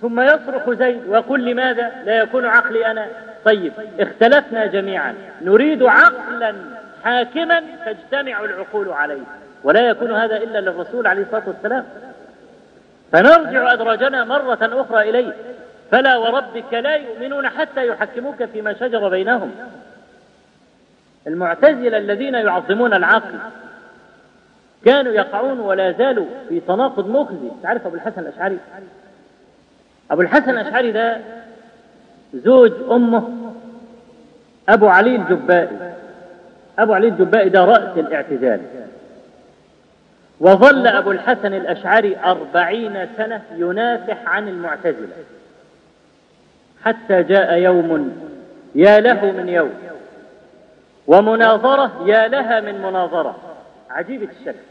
A: ثم يصرخ زيد ويقول لماذا؟ لا يكون عقلي أنا. طيب اختلفنا جميعا. نريد عقلا حاكما تجتمع العقول عليه. ولا يكون هذا إلا للرسول عليه الصلاة والسلام. فنرجع أدراجنا مرة أخرى إليه. فلا وربك لا يؤمنون حتى يحكموك فيما شجر بينهم. المعتزلة الذين يعظمون العقل كانوا يقعون ولا زالوا في تناقض مخزي. تعرف أبو الحسن الأشعري؟ أبو الحسن الأشعري ده زوج أمه أبو علي الجبائي. أبو علي الجبائي ده رأس الاعتزال. وظل أبو الحسن الأشعري أربعين سنة ينافح عن المعتزلة. حتى جاء يوم يا له من يوم ومناظرة يا لها من مناظرة. عجيبة الشكل.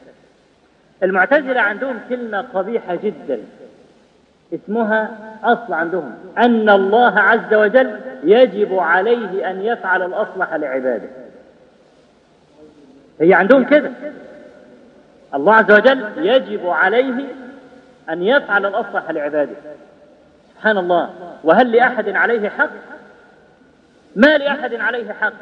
A: المعتزلة عندهم كلمة قبيحة جدا. اسمها أصل عندهم. أن الله عز وجل يجب عليه أن يفعل الأصلح لعباده. هي عندهم كده. الله عز وجل يجب عليه أن يفعل الأصلح لعباده. سبحان الله. وهل لأحد عليه حق؟ ما لأحد عليه حق.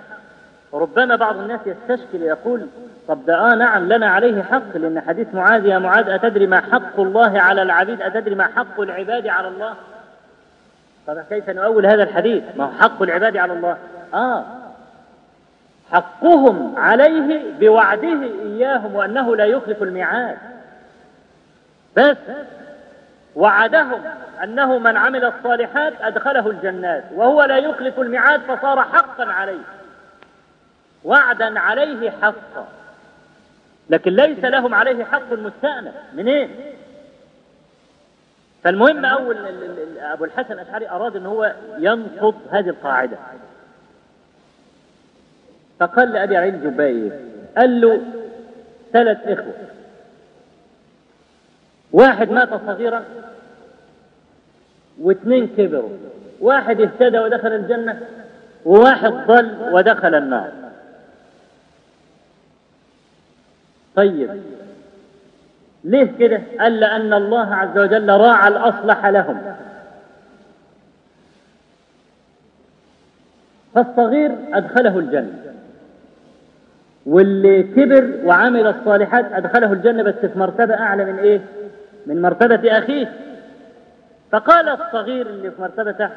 A: ربما بعض الناس يستشكل يقول طب ده آه نعم لنا عليه حق لأن حديث معاذ يا معاذ أتدري ما حق الله على العبيد؟ أتدري ما حق العباد على الله؟ طب كيف نؤول هذا الحديث؟ ما هو حق العباد على الله. آه. حقهم عليه بوعده إياهم وأنه لا يخلف الميعاد. بس وعدهم أنه من عمل الصالحات أدخله الجنات وهو لا يخلف الميعاد فصار حقا عليه. وعدا عليه حقا. لكن ليس لهم عليه حق مستأنف. منين؟ فالمهم أول أبو الحسن الأشعري أراد أن هو ينقض هذه القاعدة. فقال لأبي علي الجبائي قال له ثلاث إخوة. واحد مات صغيرا واثنين كبروا. واحد اهتدى ودخل الجنة وواحد ضل ودخل النار. طيب. ليه كده؟ قال لأن الله عز وجل راعى الأصلح لهم. فالصغير أدخله الجنة. واللي كبر وعمل الصالحات أدخله الجنة بس في مرتبة أعلى من إيه؟ من مرتبة أخيه. فقال الصغير اللي في مرتبته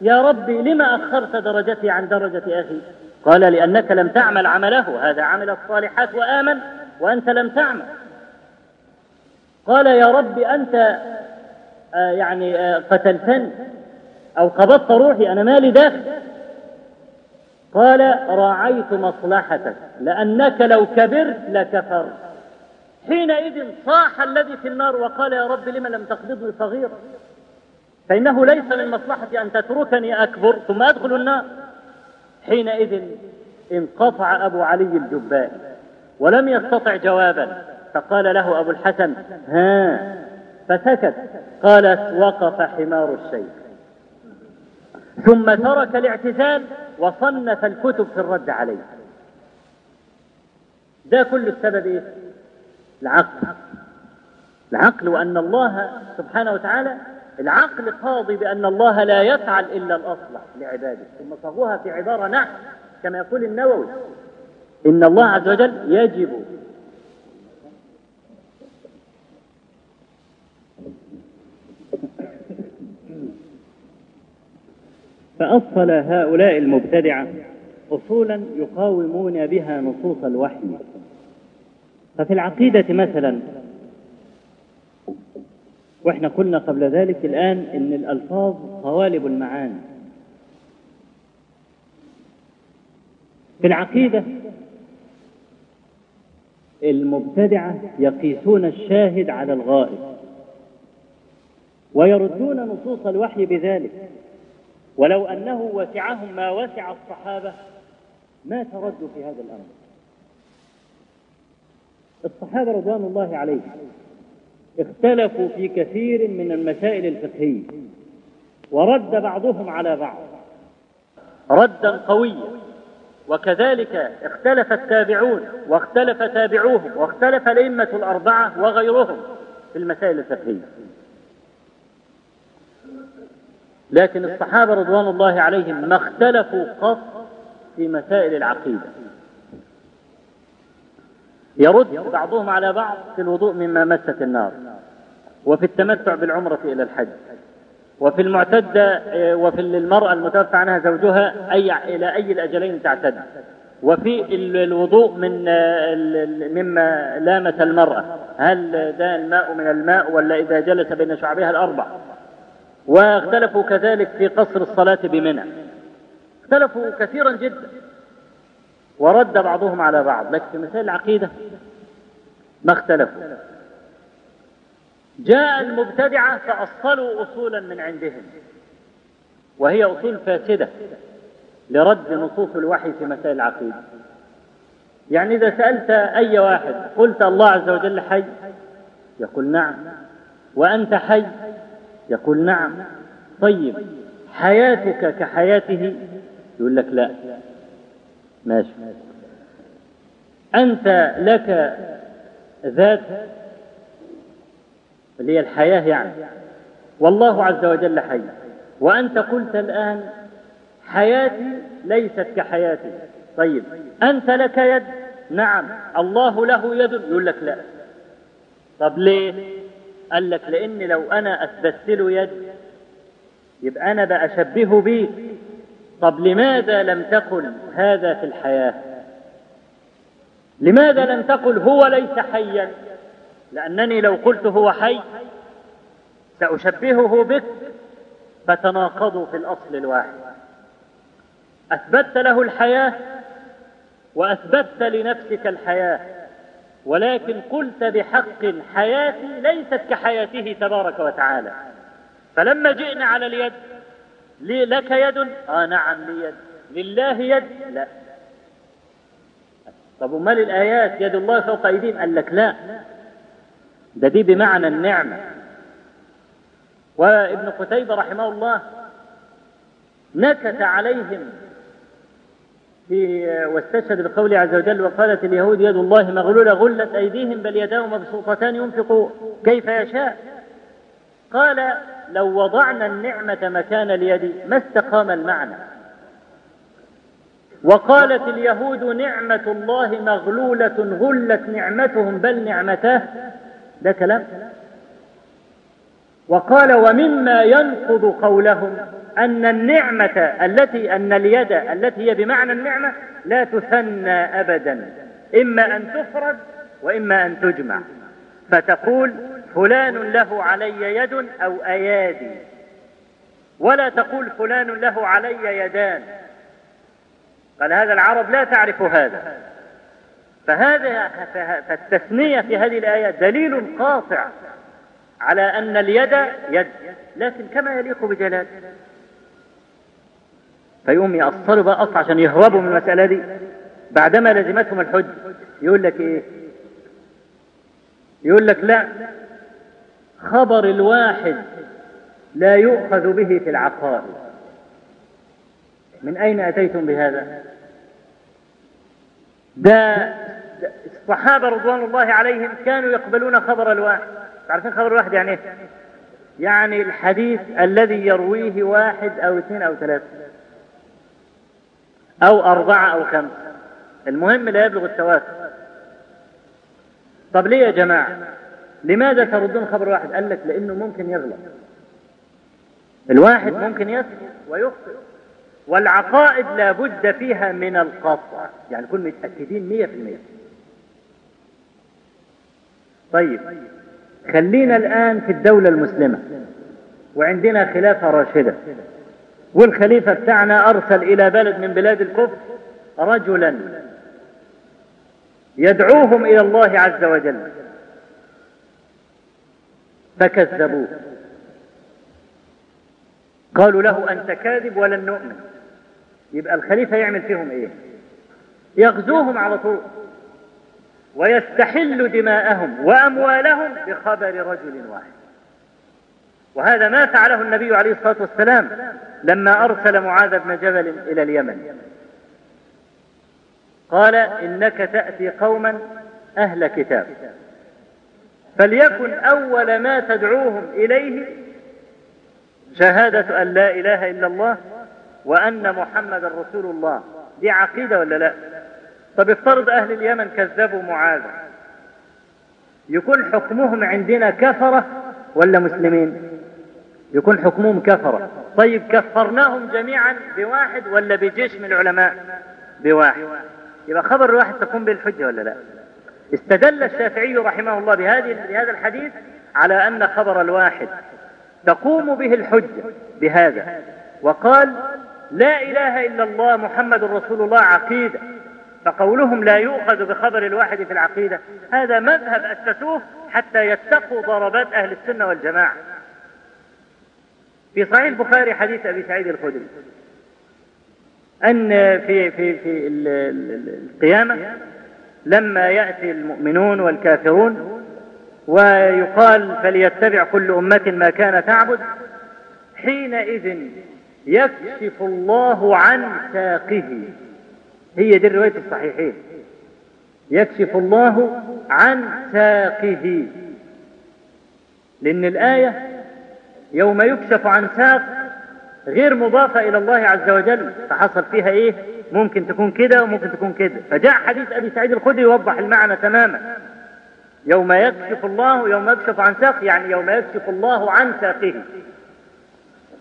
A: يا ربي لما أخرت درجتي عن درجة أخي؟ قال لأنك لم تعمل عمله هذا عمل الصالحات وآمن. وأنت لم تعمل. قال يا رب أنت آه يعني آه قتلتني أو قبضت روحي أنا مالي داخل. قال راعيت مصلحتك لأنك لو كبرت لكفرت. حينئذ صاح الذي في النار وقال يا رب لم لم تقبضني صغيرا؟ فإنه ليس من مصلحتي أن تتركني أكبر ثم أدخل النار. حينئذ انقطع أبو علي الجبائي ولم يستطع جوابا. فقال له أبو الحسن ها؟ فسكت. قالت وقف حمار الشيخ. ثم ترك الاعتزال وصنف الكتب في الرد عليه. ده كل السبب إيه العقل. العقل وأن الله سبحانه وتعالى العقل قاضي بأن الله لا يفعل إلا الأصلح لعباده. ثم صاغوها في عبارة نحو كما يقول النووي إن الله عز وجل يجب. فأصل هؤلاء المبتدعة أصولا يقاومون بها نصوص الوحي. ففي العقيدة مثلا وإحنا قلنا قبل ذلك الآن إن الألفاظ قوالب المعاني. في العقيدة المبتدعة يقيسون الشاهد على الغائب ويردون نصوص الوحي بذلك. ولو أنه وسعهم ما وسع الصحابة ما تردوا في هذا الأمر. الصحابة رضوان الله عليهم اختلفوا في كثير من المسائل الفقهية ورد بعضهم على بعض. ردا قويا. وكذلك اختلف التابعون واختلف تابعوهم واختلف الأئمة الأربعة وغيرهم في المسائل الفقهية. لكن الصحابة رضوان الله عليهم ما اختلفوا قط في مسائل العقيدة. يرد بعضهم على بعض في الوضوء مما مست النار وفي التمتع بالعمرة إلى الحج. وفي المعتدة وفي المرأة المتوفى عنها زوجها أي إلى أي الأجلين تعتد. وفي الوضوء من مما لامس المرأة. هل ده الماء من الماء ولا إذا جلس بين شعبها الأربع؟ واختلفوا كذلك في قصر الصلاة بمنى. اختلفوا كثيرا جدا. ورد بعضهم على بعض لكن في مسائل العقيدة ما اختلفوا. جاء المبتدعة فأصلوا أصولا من عندهم. وهي أصول فاسدة لرد نصوص الوحي في مسائل العقيدة. يعني إذا سألت أي واحد قلت الله عز وجل حي؟ يقول نعم. وأنت حي؟ يقول نعم. طيب حياتك كحياته؟ يقول لك لا. ماشي. أنت لك ذات اللي هي الحياة يعني. والله عز وجل حي. وأنت قلت الآن حياتي ليست كحياتي. طيب أنت لك يد؟ نعم. الله له يد؟ يقول لك لا. طب ليه؟ قال لك لأن لو أنا أثبت له يد يبقى أنا بأشبهه بيك طب لماذا لم تقل هذا في الحياة؟ لماذا لم تقل هو ليس حيا؟ لأنني لو قلت هو حي سأشبهه بك فتناقضوا في الأصل الواحد. أثبتت له الحياة وأثبتت لنفسك الحياة ولكن قلت بحق حياتي ليست كحياته تبارك وتعالى. فلما جئنا على اليد لي لك يد؟ آه نعم لي يد. لله يد؟ لا. طب امال الايات يد الله فوق ايديهم قال لك لا. ده دي بمعنى النعمة. وابن قتيبة رحمه الله نكت عليهم في واستشهد بقوله عز وجل وقالت اليهود يد الله مغلولة غلت أيديهم بل يداه مبسوطتان ينفق كيف يشاء. قال لو وضعنا النعمة مكان اليد ما استقام المعنى؟ وقالت اليهود نعمة الله مغلولة غلت نعمتهم بل نعمتاه ده كلام. وقال ومما ينقض قولهم أن النعمة التي أن اليد التي هي بمعنى النعمة لا تثنى أبدا. إما أن تفرد وإما أن تجمع. فتقول فلان له علي يد أو أيادي. ولا تقول فلان له علي يدان. قال هذا العرب لا تعرف هذا. فهذا فالتثنية في هذه الآية دليل قاطع على أن اليد يد لكن كما يليق بجلال. فيقوم يأصلوا بقى عشان يهربوا من المسألة دي بعدما لزمتهم الحج يقول لك إيه؟ يقول لك لا خبر الواحد لا يؤخذ به في العقائد من أين أتيتم بهذا؟ ده الصحابة رضوان الله عليهم كانوا يقبلون خبر الواحد. تعرفين خبر الواحد يعني إيه يعني الحديث الذي يرويه واحد أو اثنين أو ثلاثة. أو أربعة أو خمسة المهم لا يبلغ التواتر. طب ليه يا جماعة؟ لماذا تردون خبر واحد؟ قال لك لأنه ممكن يغلط. الواحد ممكن يسقط ويخطئ. والعقائد لا بد فيها من القطع. يعني نكون متأكدين مية في المية. طيب خلينا الآن في الدولة المسلمة. وعندنا خلافة راشدة. والخليفة بتاعنا أرسل إلى بلد من بلاد الكفر رجلا يدعوهم إلى الله عز وجل. فكذبوه. قالوا له أنت كاذب ولن نؤمن؟ يبقى الخليفة يعمل فيهم إيه؟ يغزوهم على طول. ويستحل دماءهم وأموالهم بخبر رجل واحد. وهذا ما فعله النبي عليه الصلاة والسلام لما أرسل معاذ بن جبل إلى اليمن. قال إنك تأتي قوما أهل كتاب. فليكن أول ما تدعوهم إليه شهادة أن لا إله إلا الله وأن محمد رسول الله. دي عقيدة ولا لا؟ طب افترض أهل اليمن كذبوا معاذ. يكون حكمهم عندنا كفرة ولا مسلمين؟ يكون حكمهم كفرة. طيب كفرناهم جميعا بواحد ولا بجيش من العلماء؟ بواحد. يبقى خبر الواحد تكون به الحجة ولا لا؟ استدل الشافعي رحمه الله بهذه بهذا الحديث على أن خبر الواحد تقوم به الحجة بهذا. وقال لا إله إلا الله محمد رسول الله عقيدة. فقولهم لا يؤخذ بخبر الواحد في العقيدة. هذا مذهب أسسوه حتى يتقوا ضربات أهل السنة والجماعة. في صحيح البخاري حديث أبي سعيد الخدري. أن في في في القيامة لما يأتي المؤمنون والكافرون ويقال فليتبع كل أمة ما كان تعبد حينئذ يكشف الله عن ساقه. هي دي الرواية الصحيحين. يكشف الله عن ساقه. لأن الآية يوم يكشف عن ساق غير مضافة إلى الله عز وجل فحصل فيها إيه؟ ممكن تكون كده وممكن تكون كده. فجاء حديث أبي سعيد الخدري يوضح المعنى تماما. يوم يكشف الله يوم يكشف عن ساق يعني يوم يكشف الله عن ساقه.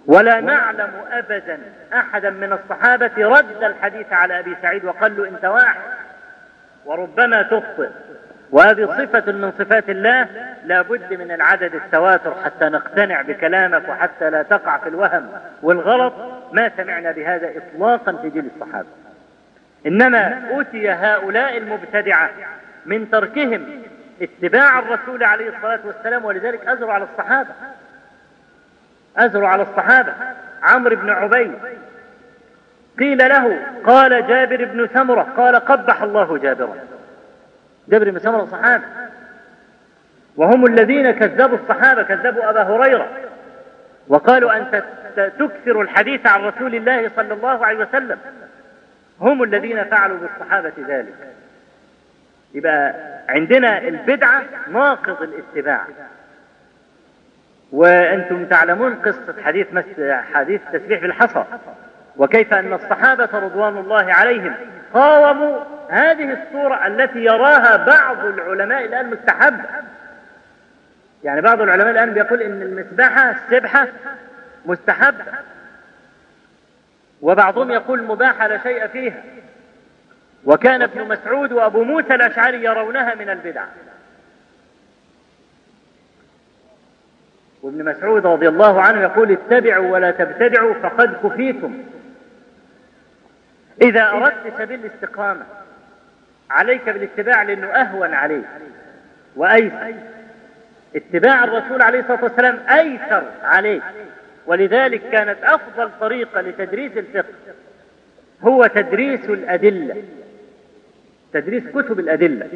A: ولا نعلم أبدا أحدا من الصحابة رد الحديث على أبي سعيد وقال له أنت واحد وربما تخطئ. وهذه صفة من صفات الله لا بد من العدد التواتر حتى نقتنع بكلامك وحتى لا تقع في الوهم والغلط. ما سمعنا بهذا إطلاقا في جيل الصحابة. إنما أوتي هؤلاء المبتدعة من تركهم اتباع الرسول عليه الصلاة والسلام ولذلك أزروا على الصحابة. أزروا على الصحابة. عمرو بن عبيد. قيل له قال جابر بن سمرة قال قبح الله جابرا. جابر بن سمرة صحابة. وهم الذين كذبوا الصحابة كذبوا أبا هريرة. وقالوا أنت تكثر الحديث عن رسول الله صلى الله عليه وسلم. هم الذين فعلوا بالصحابة ذلك. يبقى عندنا البدعة ناقض الاتباع. وأنتم تعلمون قصة حديث مس... حديث تسبيح في الحصى وكيف أن الصحابة رضوان الله عليهم قاوموا هذه الصورة التي يراها بعض العلماء الآن مستحبة يعني بعض العلماء الآن بيقول إن المسبحة السبحة مستحبة وبعضهم يقول مباحة لا شيء فيها. وكان ابن مسعود وأبو موسى الأشعري يرونها من البدع. وابن مسعود رضي الله عنه يقول اتبعوا ولا تبتدعوا فقد كفيتم. إذا أردت سبيل الاستقامة عليك بالاتباع لأنه أهون عليك. وأيسر اتباع الرسول عليه الصلاة والسلام أيسر عليك. ولذلك كانت أفضل طريقة لتدريس الفقه هو تدريس الأدلة. تدريس كتب الأدلة.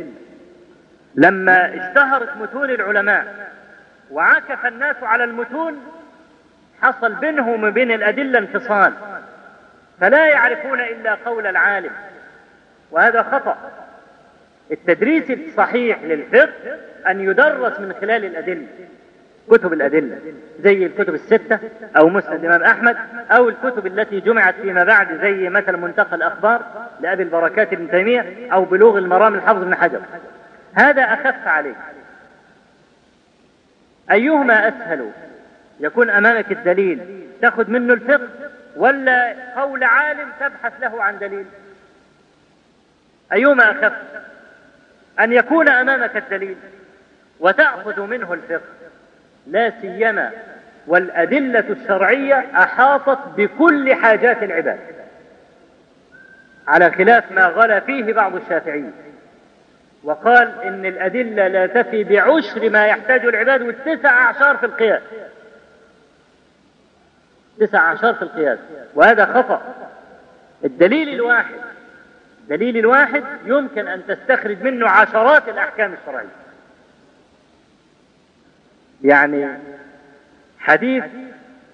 A: لما اشتهرت متون العلماء وعكف الناس على المتون حصل بينهم وبين الأدلة انفصال. فلا يعرفون إلا قول العالم. وهذا خطأ. التدريس الصحيح للفقه أن يدرس من خلال الأدلة كتب الأدلة زي الكتب الستة أو مسند الإمام أحمد أو الكتب التي جمعت فيما بعد زي مثلا منتقى الأخبار لأبي البركات ابن تيمية أو بلوغ المرام الحافظ بن حجر. هذا أخف عليك أيهما أسهل؟ يكون أمامك الدليل. تأخذ منه الفقه ولا قول عالم تبحث له عن دليل؟ أيهما أخف؟ أن يكون أمامك الدليل وتأخذ منه الفقه. لا سيما والأدلة الشرعية أحاطت بكل حاجات العباد. على خلاف ما غلا فيه بعض الشافعيين. وقال إن الأدلة لا تفي بعشر ما يحتاج العباد والتسع أعشار في القياس. تسع أعشار في القياس. وهذا خطأ. الدليل الواحد دليل الواحد يمكن أن تستخرج منه عشرات الأحكام الشرعية. يعني حديث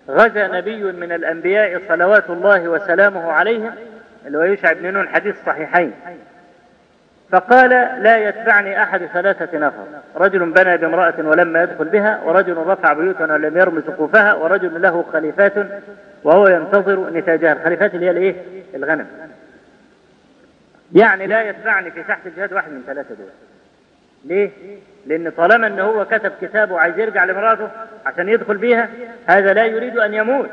A: غزا نبي من الأنبياء صلوات الله وسلامه عليهم اللي هو يوشع بن نون حديث صحيحين. فقال لا يتبعني أحد ثلاثة نفر. رجل بنى بامرأة ولما يدخل بها ورجل رفع بيوتا ولم يرمي سقوفها ورجل له خليفات وهو ينتظر نتاجها. الخليفات اللي هي الإيه؟ الغنم. يعني لا يتبعني في تحت الجهاد واحد من ثلاثة دول. ليه؟ لأن طالما أن هو كتب كتابه وعايز يرجع لمراته عشان يدخل بيها هذا لا يريد أن يموت.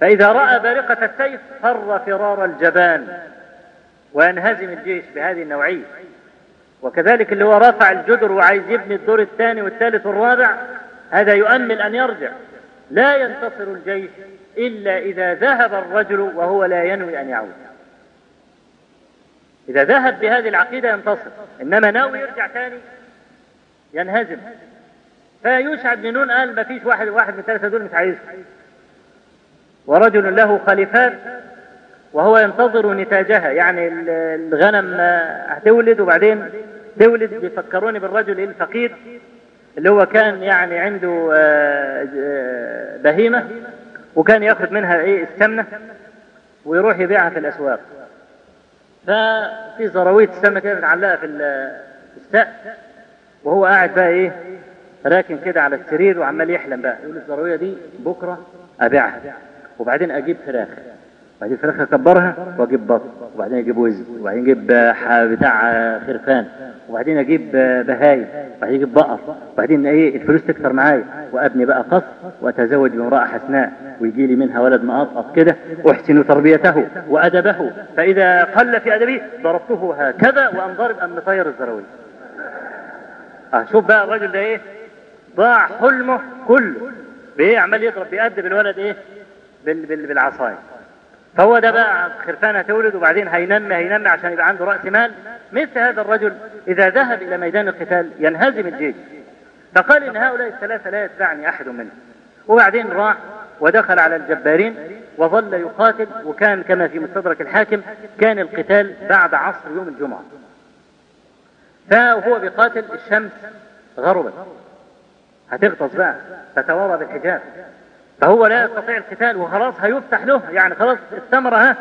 A: فإذا رأى بارقة السيف فر فرار الجبان. وينهزم الجيش بهذه النوعية. وكذلك اللي هو رفع الجدر وعايز يبني الدور الثاني والثالث والرابع هذا يؤمل أن يرجع. لا ينتصر الجيش إلا إذا ذهب الرجل وهو لا ينوي أن يعود. إذا ذهب بهذه العقيدة ينتصر. إنما ناوي يرجع ثاني ينهزم. فيوشع بن نون قال ما فيش واحد واحد من ثلاثة دول مش عايزه ورجل له خليفات وهو ينتظر نتاجها يعني الغنم هتولد وبعدين تولد بيفكروني بالرجل الفقير اللي هو كان يعني عنده بهيمة وكان ياخذ منها إيه السمنة ويروح يبيعها في الأسواق. ففي زراويت السمنة كده متعلقة في السقف وهو قاعد بقى إيه راكن كده على السرير وعمال يحلم بقى يقول الزراوية دي بكرة أبيعها وبعدين أجيب فراخ. وبعدين الفراخ اكبرها وأجيب بط وبعدين أجيب وز وبعدين أجيب بتاع خرفان وبعدين أجيب بهايم وبعدين أجيب بقر وبعدين إيه الفلوس تكثر معايا وأبني بقى قصر وأتزوج بامرأة حسناء ويجي لي منها ولد مقطقط كده أحسن تربيته وأدبه فإذا قل في ادبه ضربته هكذا وام ضارب أم مطير الزراوي آه شوف بقى الراجل ده إيه؟ ضاع حلمه كله بايه عمال يضرب بيأدب الولد إيه؟ بال بال بالعصاية. فهو ده بقى خرفانة تولد وبعدين هينمي هينمي عشان يبقى عنده رأس مال مثل هذا الرجل إذا ذهب إلى ميدان القتال ينهزم الجيش. فقال إن هؤلاء الثلاثة لا يتبعني أحد منهم. وبعدين راح ودخل على الجبارين وظل يقاتل وكان كما في مستدرك الحاكم كان القتال بعد عصر يوم الجمعة. فهو بيقاتل الشمس غربت. هتغطس بقى فتوارى بالحجاب. فهو لا يستطيع القتال وخلاص هيفتح له يعني خلاص الثمرة ها.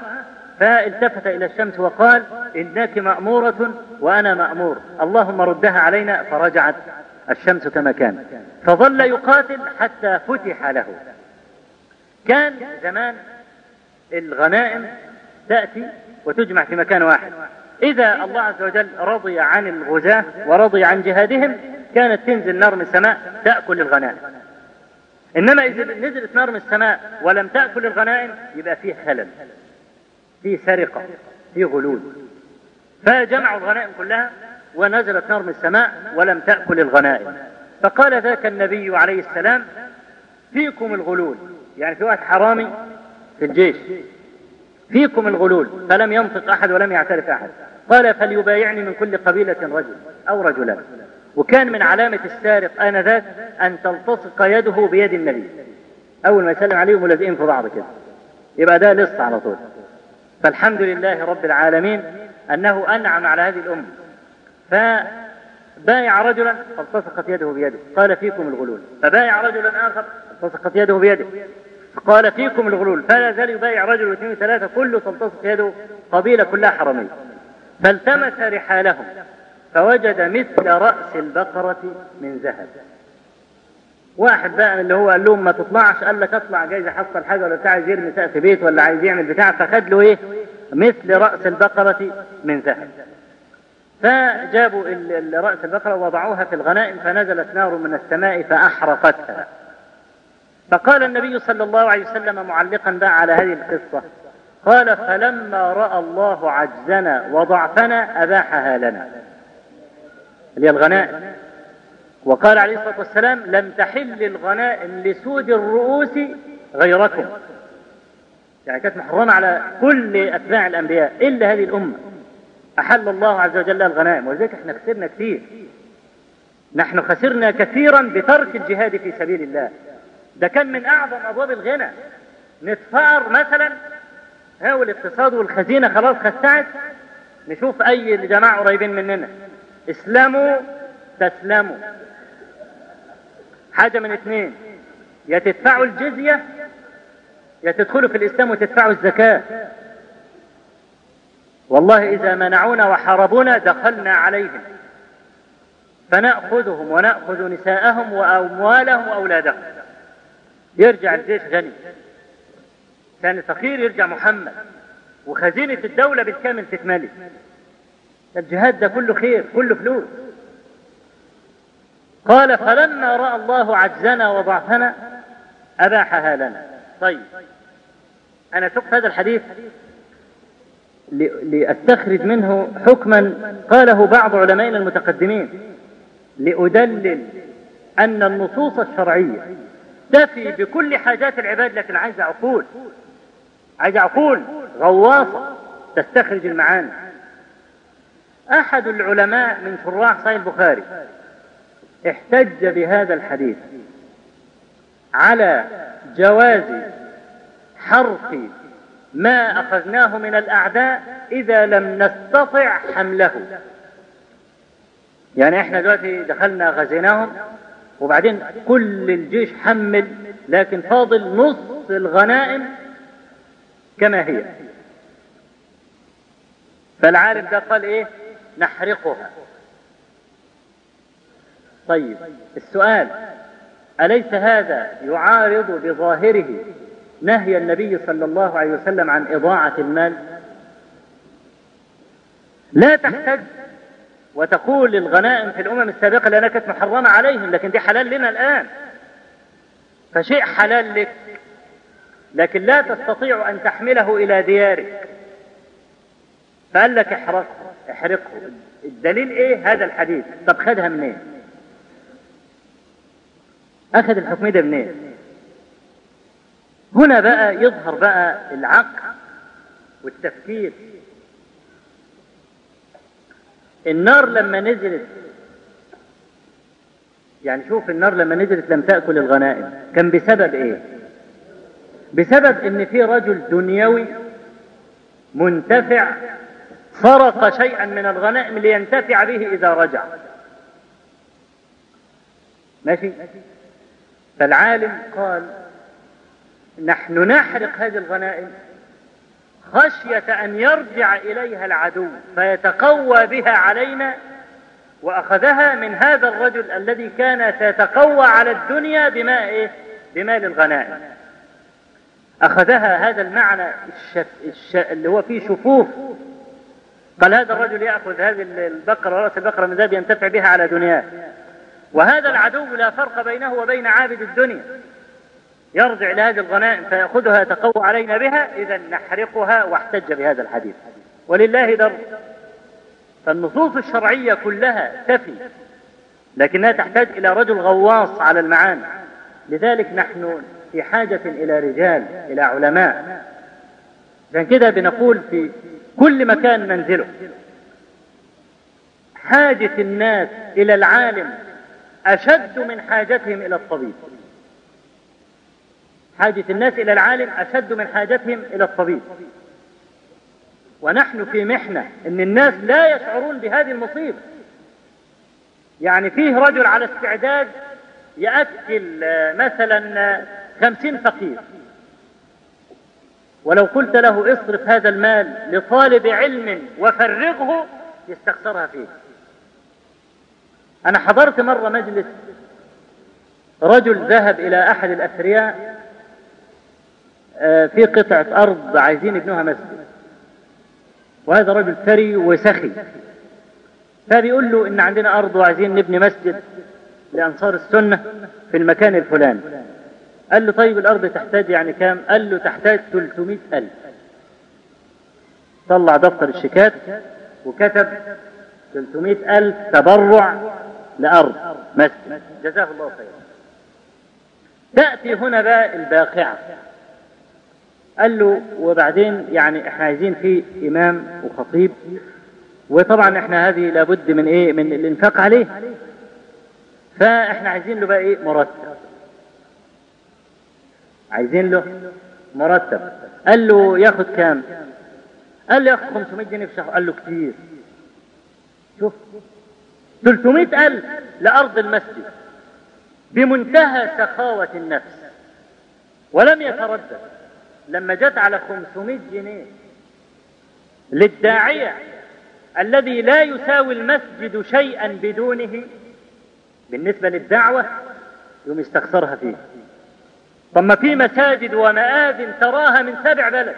A: فالتفت إلى الشمس وقال إنك مأمورة وأنا مأمور. اللهم ردها علينا فرجعت الشمس كما كان. فظل يقاتل حتى فتح له. كان زمان الغنائم تأتي وتجمع في مكان واحد. إذا الله عز وجل رضي عن الغزاة ورضي عن جهادهم كانت تنزل نار من السماء تأكل الغنائم. إنما إذا نزلت نار من السماء ولم تأكل الغنائم يبقى فيه خلل فيه سرقة فيه غلول. فجمعوا الغنائم كلها ونزلت نار من السماء ولم تأكل الغنائم. فقال ذاك النبي عليه السلام فيكم الغلول. يعني في واحد حرامي في الجيش. فيكم الغلول. فلم ينطق أحد ولم يعترف أحد. قال فليبايعني من كل قبيلة رجل أو رجلان وكان من علامة السارق آنذاك أن تلتصق يده بيد النبي. أول ما يسلم عليهم ملازقين في بعض كده. يبقى ده لص على طول. فالحمد لله رب العالمين أنه أنعم على هذه الأمة. فبايع رجلا فالتصقت يده بيده. قال فيكم الغلول. فبايع رجلا آخر فالتصقت يده بيده. قال فيكم الغلول. فلا زال يبايع رجل واثنين وثلاثة كله تلتصق يده قبيلة كلها حرمية فالتمس رحالهم. فوجد مثل رأس البقرة من ذهب. واحد بقى اللي هو قال لهم ما تطلعش قال لك اطلع جايز احصل حاجة ولا بتاع عايز يرمي سقف بيت ولا عايز يعمل بتاع فخد له إيه؟ مثل رأس البقرة من ذهب. فجابوا رأس البقرة ووضعوها في الغنائم فنزلت نار من السماء فأحرقتها. فقال النبي صلى الله عليه وسلم معلقا بقى على هذه القصة قال فلما رأى الله عجزنا وضعفنا أباحها لنا. اللي هي الغنائم وقال عليه الصلاة والسلام لم تحل الغنائم لسود الرؤوس غيركم. يعني كانت محرمة على كل أتباع الأنبياء إلا هذه الأمة. أحل الله عز وجل الغنائم ولذلك إحنا خسرنا كثير. نحن خسرنا كثيرا بترك الجهاد في سبيل الله. ده كان من أعظم أبواب الغنى. نتفار مثلا هاو الاقتصاد والخزينة خلاص خسعت نشوف أي جماعة قريبين مننا. اسلموا تسلموا. حاجة من اثنين يا تدفعوا الجزية يا تدخلوا في الإسلام وتدفعوا الزكاة. والله إذا منعونا وحاربونا دخلنا عليهم. فنأخذهم ونأخذ نساءهم وأموالهم وأولادهم. يرجع الجيش غني. كان فقير يرجع محمد. وخزينة الدولة بالكامل تتملي. الجهاد ده كله خير كله فلوس. قال فلما رأى الله عجزنا وضعفنا أباحها لنا. طيب. أنا سقت هذا الحديث لأستخرج منه حكما قاله بعض علمائنا المتقدمين. لأدلل أن النصوص الشرعية تفي بكل حاجات العباد لكن عايز عقول. عايز عقول غواصة تستخرج المعاني. أحد العلماء من شراح صحيح البخاري احتج بهذا الحديث على جواز حرق ما أخذناه من الأعداء إذا لم نستطع حمله. يعني إحنا دلوقتي دخلنا غزيناهم وبعدين كل الجيش حمل لكن فاضل نص الغنائم كما هي. فالعالم ده قال إيه؟ نحرقها. طيب السؤال أليس هذا يعارض بظاهره نهي النبي صلى الله عليه وسلم عن إضاعة المال؟ لا تحتج وتقول الغنائم في الأمم السابقة لأنها كانت محرمة عليهم لكن دي حلال لنا الآن. فشيء حلال لك لكن لا تستطيع أن تحمله إلى ديارك. فقال لك احرقه احرقه الدليل إيه؟ هذا الحديث. طب خدها منين؟ أخذ الحكم ده منين؟ هنا بقى يظهر بقى العقل والتفكير. النار لما نزلت يعني شوف النار لما نزلت لم تأكل الغنائم. كان بسبب إيه؟ بسبب إن في رجل دنيوي منتفع سرق شيئا من الغنائم لينتفع به إذا رجع. ماشي؟ فالعالم قال نحن نحرق هذه الغنائم خشية أن يرجع إليها العدو فيتقوى بها علينا وأخذها من هذا الرجل الذي كان سيتقوى على الدنيا بما إيه؟ بمال الغنائم أخذها هذا المعنى الشف... الش... اللي هو فيه شفوف. قال هذا الرجل يأخذ هذه البقرة رأس البقرة من ذهب ينتفع بها على دنياه. وهذا العدو لا فرق بينه وبين عابد الدنيا. يرجع لهذه الغنائم فيأخذها يتقوى علينا بها إذا نحرقها واحتج بهذا الحديث. ولله در. فالنصوص الشرعية كلها تفي لكنها تحتاج إلى رجل غواص على المعاني. لذلك نحن في حاجة إلى رجال إلى علماء. عشان كده بنقول في كل مكان ننزله حاجة الناس إلى العالم أشد من حاجتهم إلى الطبيب. حاجة الناس إلى العالم أشد من حاجتهم إلى الطبيب. ونحن في محنة إن الناس لا يشعرون بهذه المصيبة. يعني فيه رجل على استعداد يأكل مثلا خمسين فقير. ولو قلت له اصرف هذا المال لطالب علم وفرغه يستخسرها فيه. أنا حضرت مرة مجلس رجل ذهب إلى أحد الأثرياء في قطعة أرض عايزين يبنوها مسجد. وهذا رجل ثري وسخي. فبيقول له إن عندنا أرض وعايزين نبني مسجد لأنصار السنة في المكان الفلاني. قال له طيب الأرض تحتاج يعني كام؟ قال له تحتاج 300 ألف. طلع دفتر الشيكات وكتب 300 ألف تبرع لأرض مسجد. جزاه الله خيرا. تأتي هنا بقى الباقعة. قال له وبعدين يعني إحنا عايزين في إمام وخطيب. وطبعا إحنا هذه لابد من إيه؟ من الإنفاق عليه. فإحنا عايزين له بقى إيه؟ مرتب. عايزين له مرتب. قال له ياخد كام؟ قال له ياخد 500 جنيه في الشهر قال له كتير. شوف. 300 ألف لأرض المسجد. بمنتهى سخاوة النفس. ولم يتردد. لما جت على 500 جنيه. للداعية الذي لا يساوي المسجد شيئا بدونه. بالنسبة للدعوة يوم يستخسرها فيه. طب ما في مساجد ومآذن تراها من سبع بلد.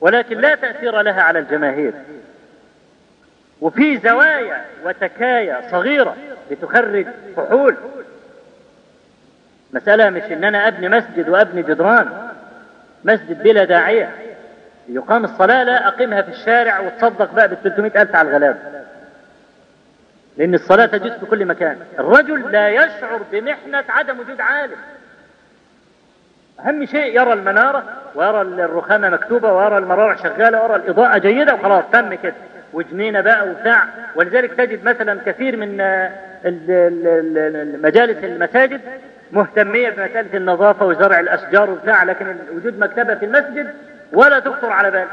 A: ولكن لا تأثير لها على الجماهير. وفي زوايا وتكايا صغيرة بتخرج فحول مسألة مش إن أنا أبني مسجد وأبني جدران. مسجد بلا داعية. يقام الصلاة لا أقيمها في الشارع وتصدق بقى بال 300 ألف على الغلاب. لأن الصلاة تجوز في كل مكان. الرجل لا يشعر بمحنة عدم وجود عالم. أهم شيء يرى المنارة ويرى الرخامة مكتوبة ويرى المراوح شغالة ويرى الإضاءة جيدة وخلاص تم كده. وجنينة بقى وبتاع ولذلك تجد مثلا كثير من مجالس المساجد مهتمية بمسألة النظافة وزرع الأشجار وبتاع لكن وجود مكتبة في المسجد ولا تخطر على بال.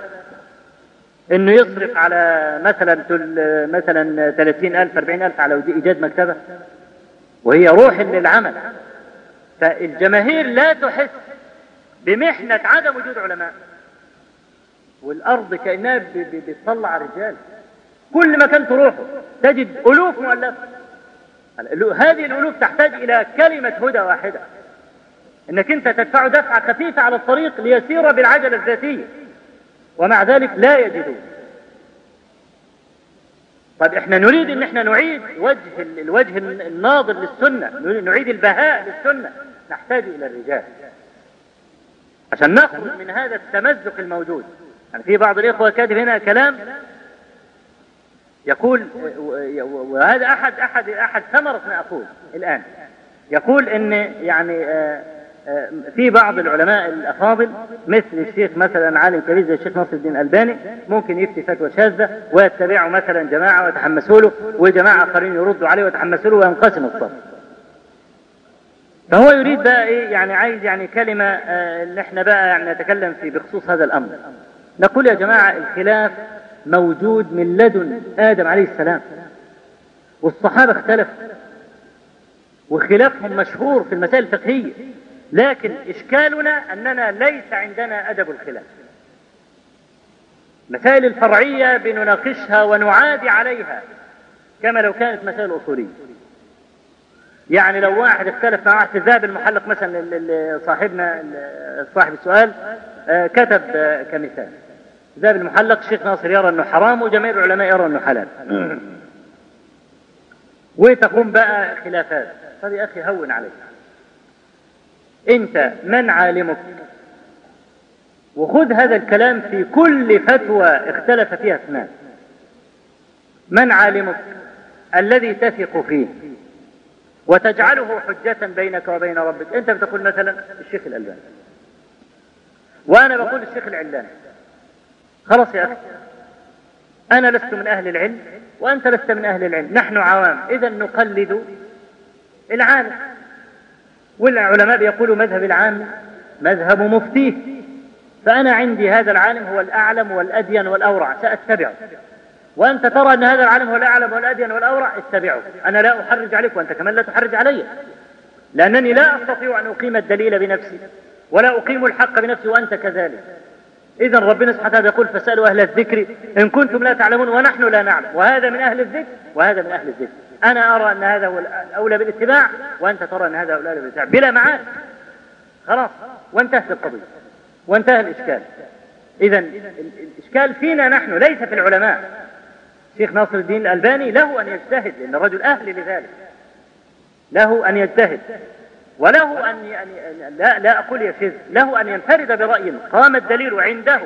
A: إنه يصرف على مثلا مثلا 30 ألف 40 ألف على إيجاد مكتبة. وهي روح للعمل. فالجماهير لا تحس بمحنة عدم وجود علماء. والأرض كأنها بتطلع رجال. كل مكان تروحه تجد ألوف مؤلفة. هذه الألوف تحتاج إلى كلمة هدى واحدة. إنك أنت تدفع دفعة خفيفة على الطريق ليسير بالعجلة الذاتية. ومع ذلك لا يجدون. طيب إحنا نريد إن إحنا نعيد وجه الوجه الناظر للسنة. نعيد البهاء للسنة. نحتاج إلى الرجال. عشان نخرج من هذا التمزق الموجود يعني في بعض الإخوة كاتب هنا كلام يقول وهذا أحد أحد أحد ثمرة ما أقول الآن يقول إن يعني آه في بعض العلماء الأفاضل مثل الشيخ مثلا عالم كبير زي الشيخ ناصر الدين الألباني ممكن يفتي فتوى شاذة ويتبعه مثلا جماعة ويتحمسوا له وجماعة آخرين يردوا عليه ويتحمسوا له وينقسم الصف. فهو يريد بقى إيه يعني عايز يعني كلمة آه ان إحنا بقى يعني نتكلم في بخصوص هذا الأمر. نقول يا جماعة الخلاف موجود من لدن آدم عليه السلام. والصحابة اختلفوا. وخلافهم مشهور في المسائل الفقهية. لكن إشكالنا أننا ليس عندنا أدب الخلاف مسائل الفرعية بنناقشها ونعادي عليها كما لو كانت مسائل أصولية يعني لو واحد اختلف مع واحد في الذهب المحلق مثلا صاحبنا صاحب السؤال كتب كمثال. الذهب المحلق الشيخ ناصر يرى أنه حرام وجميع العلماء يرى أنه حلال. (coughs) وتقوم بقى خلافات؟ طب يا أخي هون عليك. أنت من عالمك؟ وخذ هذا الكلام في كل فتوى اختلف فيها اثنان. من عالمك الذي تثق فيه؟ وتجعله حجة بينك وبين ربك. انت بتقول مثلا الشيخ الألباني. وأنا بقول الشيخ العلاني. خلاص يا أخي. أنا لست من أهل العلم وأنت لست من أهل العلم. نحن عوام. اذا نقلد العالم. والعلماء بيقولوا مذهب العام مذهب مفتيه. فأنا عندي هذا العالم هو الأعلم والأدين والأورع. سأتبعه. وأنت ترى أن هذا العالم هو الأعلم والأدين والأورع اتبعه. أنا لا أحرج عليك وأنت كمان لا تحرج علي. لأنني لا أستطيع أن أقيم الدليل بنفسي ولا أقيم الحق بنفسي وأنت كذلك. إذا ربنا سبحانه وتعالى يقول فاسألوا أهل الذكر إن كنتم لا تعلمون ونحن لا نعلم. وهذا من أهل الذكر وهذا من أهل الذكر. أنا أرى أن هذا هو الأولى بالاتباع وأنت ترى أن هذا أولى بالاتباع. بلا معاد خلاص. وانتهت القضية. وانتهى الإشكال. إذا الإشكال فينا نحن ليس في العلماء. شيخ ناصر الدين الألباني له أن يجتهد لأن الرجل أهل لذلك. له أن يجتهد. وله أن يعني لا, لا أقول يشذ له أن ينفرد برأي قام الدليل عنده.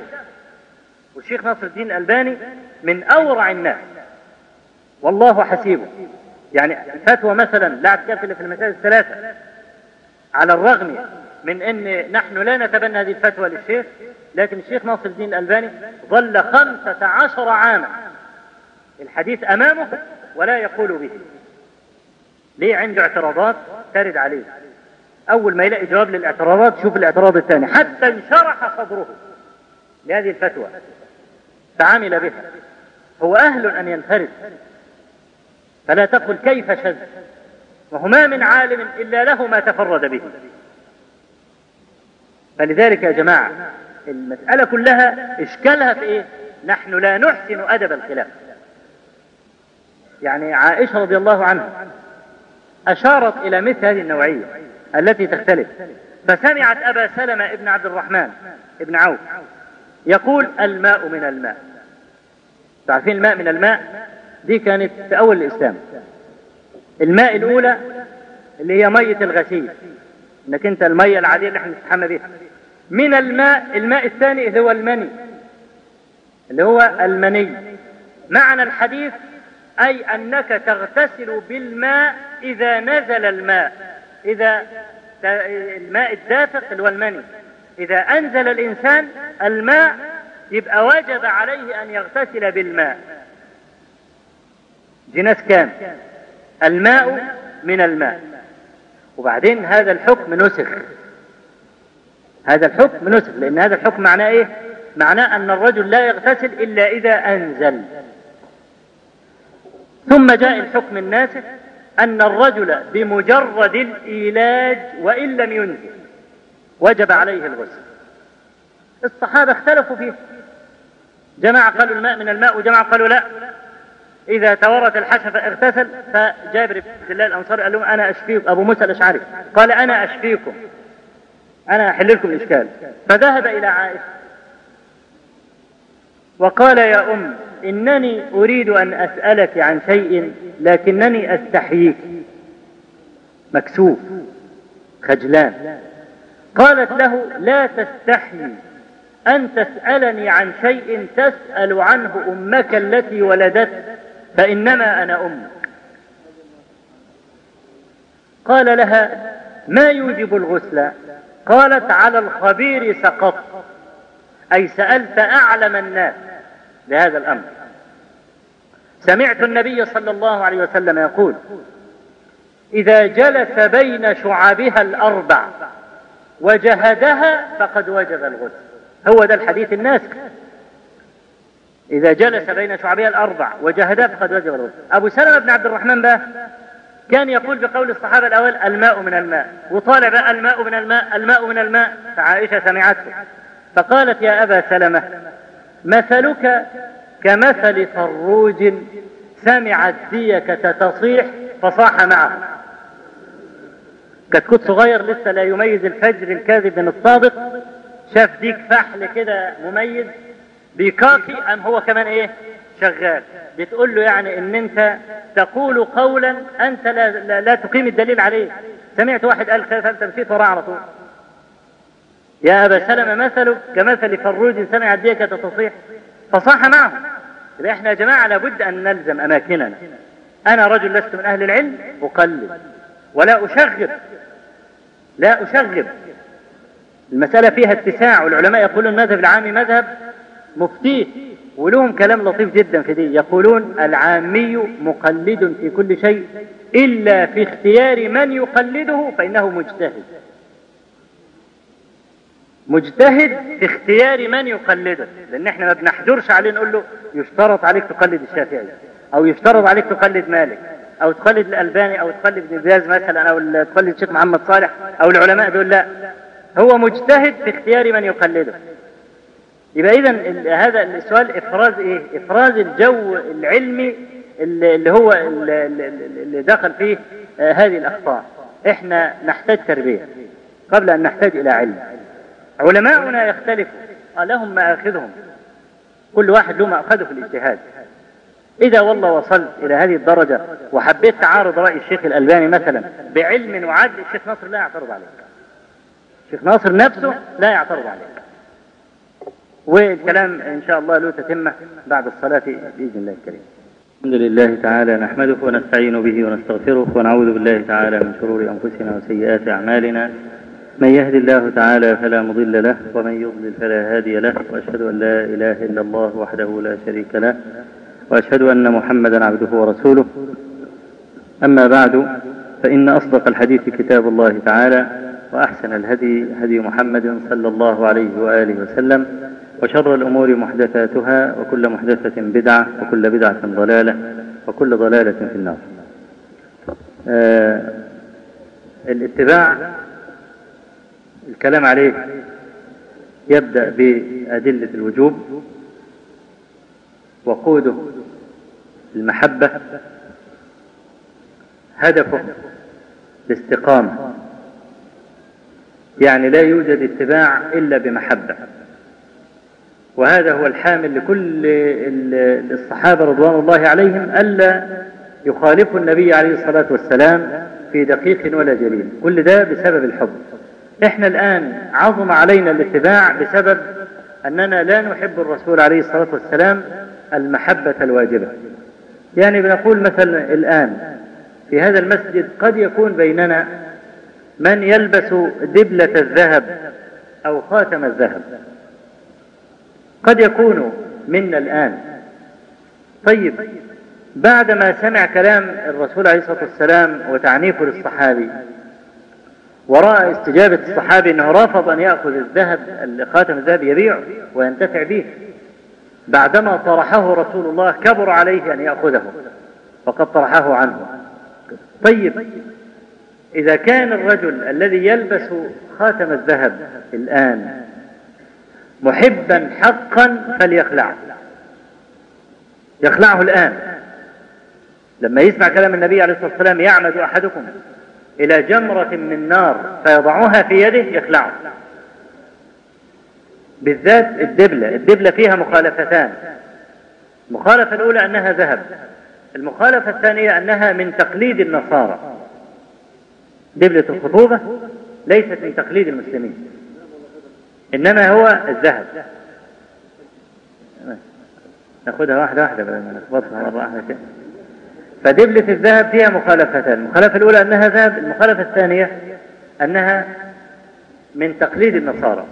A: والشيخ ناصر الدين الألباني من أورع الناس. والله حسيبه. يعني فتوى مثلا لا اعتكاف في المسائل الثلاثة. على الرغم من إن نحن لا نتبنى هذه الفتوى للشيخ لكن الشيخ ناصر الدين الألباني ظل خمسة عشر عاما. الحديث أمامه ولا يقول به. ليه عنده اعتراضات؟ ترد عليه. أول ما يلاقي جواب للاعتراضات شوف الاعتراض الثاني. حتى انشرح صدره. لهذه الفتوى. فعمل بها. هو أهل أن ينفرد. فلا تقل كيف شذ. وهو ما من عالم إلا له ما تفرد به. فلذلك يا جماعة المسألة كلها إشكالها في إيه؟ نحن لا نحسن أدب الخلاف. يعني عائشة رضي الله عنها أشارت إلى مثل هذه النوعية التي تختلف. فسمعت أبا سلمة ابن عبد الرحمن ابن عوف يقول الماء من الماء. تعرفين الماء من الماء؟ دي كانت في أول الإسلام. الماء الأولى اللي هي مية الغسيل. إنك أنت المية العادية اللي إحنا نستحمى بيها. من الماء الماء الثاني اللي هو المني. اللي هو المني. معنى الحديث أي أنك تغتسل بالماء إذا نزل الماء. إذا الماء الدافق اللي هو المني إذا أنزل الإنسان الماء يبقى وجب عليه أن يغتسل بالماء. جناس كام؟ الماء من الماء. وبعدين هذا الحكم نسخ. هذا الحكم نسخ لأن هذا الحكم معناه إيه؟ معناه أن الرجل لا يغتسل إلا إذا أنزل. ثم جاء الحكم الناسخ أن الرجل بمجرد الإيلاج وإن لم ينزل وجب عليه الغسل. الصحابة اختلفوا فيه. جماعة قالوا الماء من الماء وجماعة قالوا لا. إذا تورط الحشفة اغتسل فجابر بن عبد الله الأنصاري قال لهم أنا أشفيكم أبو موسى الأشعري قال أنا أشفيكم أنا أحل لكم الإشكال. فذهب إلى عائشة. وقال يا أم إنني أريد أن أسألك عن شيء لكنني أستحييك. مكسوف خجلان. قالت له لا تستحي. أن تسألني عن شيء تسأل عنه أمك التي ولدت فإنما أنا أمك قال لها ما يوجب الغسل؟ قالت على الخبير سقط. أي سألت أعلم الناس بهذا الأمر. سمعت النبي صلى الله عليه وسلم يقول إذا جلس بين شعابها الأربع وجهدها فقد وجب الغسل. هو ده الحديث الناسخ. إذا جلس بين شعبها الأربع وجهدها فقد وجب الغسل. أبو سلمة بن عبد الرحمن بقى كان يقول بقول الصحابة الأول الماء من الماء. وطالع بقى الماء من الماء الماء من الماء. فعائشة سمعته. فقالت يا أبا سلمة مثلك كمثل فروج سمع الديكة تصيح فصاح معه. كتكوت صغير لسه لا يميز الفجر الكاذب من الصادق شاف ديك فحل كده مميز بيكاكي أم هو كمان إيه؟ شغال. بتقول له يعني إن أنت تقول قولا أنت لا, لا, لا تقيم الدليل عليه. سمعت واحد قال خير فانت مشيت وراه على طول. يا أبا سلمة مثلك كمثل فروج سمع الديكة تصيح فصاح معه. يبقى إحنا يا جماعة لابد أن نلزم أماكننا. أنا رجل لست من أهل العلم أقلد. ولا أشغب. لا أشغب. المسألة فيها اتساع. والعلماء يقولون المذهب العامي مذهب مفتيه ولهم كلام لطيف جدا في دي. يقولون العامي مقلد في كل شيء إلا في اختيار من يقلده فإنه مجتهد. مجتهد في اختيار من يقلده. لأن إحنا ما بنحجرش عليه نقول له يشترط عليك تقلد الشافعي أو يشترط عليك تقلد مالك أو تقلد الألباني أو تقلد ابن باز مثلا أو تقلد الشيخ محمد صالح أو العلماء دول لا. هو مجتهد في اختيار من يقلده. يبقى اذا هذا السؤال إفراز إيه؟ إفراز الجو العلمي اللي هو اللي دخل فيه هذه الأخطاء. إحنا نحتاج تربية قبل أن نحتاج إلى علم. علماؤنا يختلفوا. لهم مآخذهم كل واحد له مأخذه في الاجتهاد. إذا والله وصلت إلى هذه الدرجة وحبيت تعارض رأي الشيخ الألباني مثلا بعلم وعدل الشيخ ناصر لا يعترض عليك الشيخ ناصر نفسه لا يعترض عليه. والكلام إن شاء الله له تتمة بعد الصلاة بإذن الله الكريم. الحمد لله تعالى نحمده ونستعين به ونستغفره ونعوذ بالله تعالى من شرور أنفسنا وسيئات أعمالنا. من يهد الله تعالى فلا مضل له ومن يضلل فلا هادي له وأشهد أن لا إله إلا الله وحده لا شريك له وأشهد أن محمدا عبده ورسوله. أما بعد فإن أصدق الحديث كتاب الله تعالى وأحسن الهدي هدي محمد صلى الله عليه وآله وسلم وشر الأمور محدثاتها وكل محدثة بدعة وكل بدعة ضلالة وكل ضلالة في النار. آه الاتباع الكلام عليه يبدأ بأدلة الوجوب وقوده المحبة هدفه الاستقامة. يعني لا يوجد اتباع إلا بمحبة. وهذا هو الحامل لكل الصحابة رضوان الله عليهم ألا يخالفوا النبي عليه الصلاة والسلام في دقيق ولا جليل. كل ده بسبب الحب. إحنا الآن عظم علينا الاتباع بسبب أننا لا نحب الرسول عليه الصلاة والسلام المحبة الواجبة. يعني بنقول مثلا الآن في هذا المسجد قد يكون بيننا من يلبس دبلة الذهب أو خاتم الذهب. قد يكون منا الآن. طيب بعدما سمع كلام الرسول عليه الصلاة والسلام وتعنيفه للصحابي ورأى استجابة الصحابي أنه رفض أن يأخذ الذهب خاتم الذهب يبيعه وينتفع به. بعدما طرحه رسول الله كبر عليه أن يأخذه فقد طرحه عنه. طيب إذا كان الرجل الذي يلبس خاتم الذهب الآن محبا حقا فليخلعه. يخلعه الآن. لما يسمع كلام النبي عليه الصلاة والسلام يعمد أحدكم. إلى جمرة من نار فيضعها في يده يخلعه بالذات الدبلة الدبلة فيها مخالفتان. المخالفة الأولى أنها ذهب. المخالفة الثانية أنها من تقليد النصارى. دبلة الخطوبة ليست من تقليد المسلمين. إنما هو الذهب. ناخدها واحدة واحدة بدل ما نخبطها مرة واحدة كده. فدبلة الذهب فيها مخالفتان. المخالفة الأولى أنها ذهب المخالفة الثانية أنها من تقليد النصارى.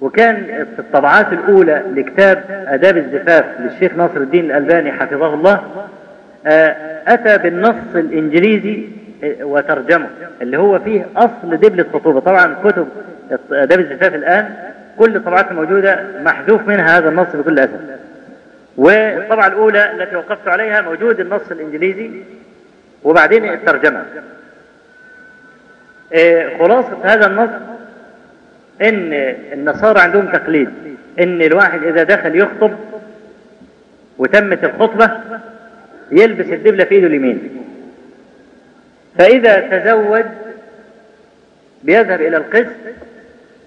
A: وكان في الطبعات الأولى لكتاب آداب الزفاف للشيخ ناصر الدين الألباني حفظه الله آه، أتى بالنص الإنجليزي آه، وترجمه اللي هو فيه أصل دبلة خطوبة. طبعا كتب آداب الزفاف الآن كل الطبعات الموجودة محذوف منها هذا النص بكل أسف. والطبعة الأولى التي وقفت عليها موجود النص الإنجليزي وبعدين الترجمة. آه، خلاصة هذا النص إن النصارى عندهم تقليد إن الواحد إذا دخل يخطب وتمت الخطبة يلبس الدبلة في ايده اليمين. فإذا تزوج بيذهب إلى القس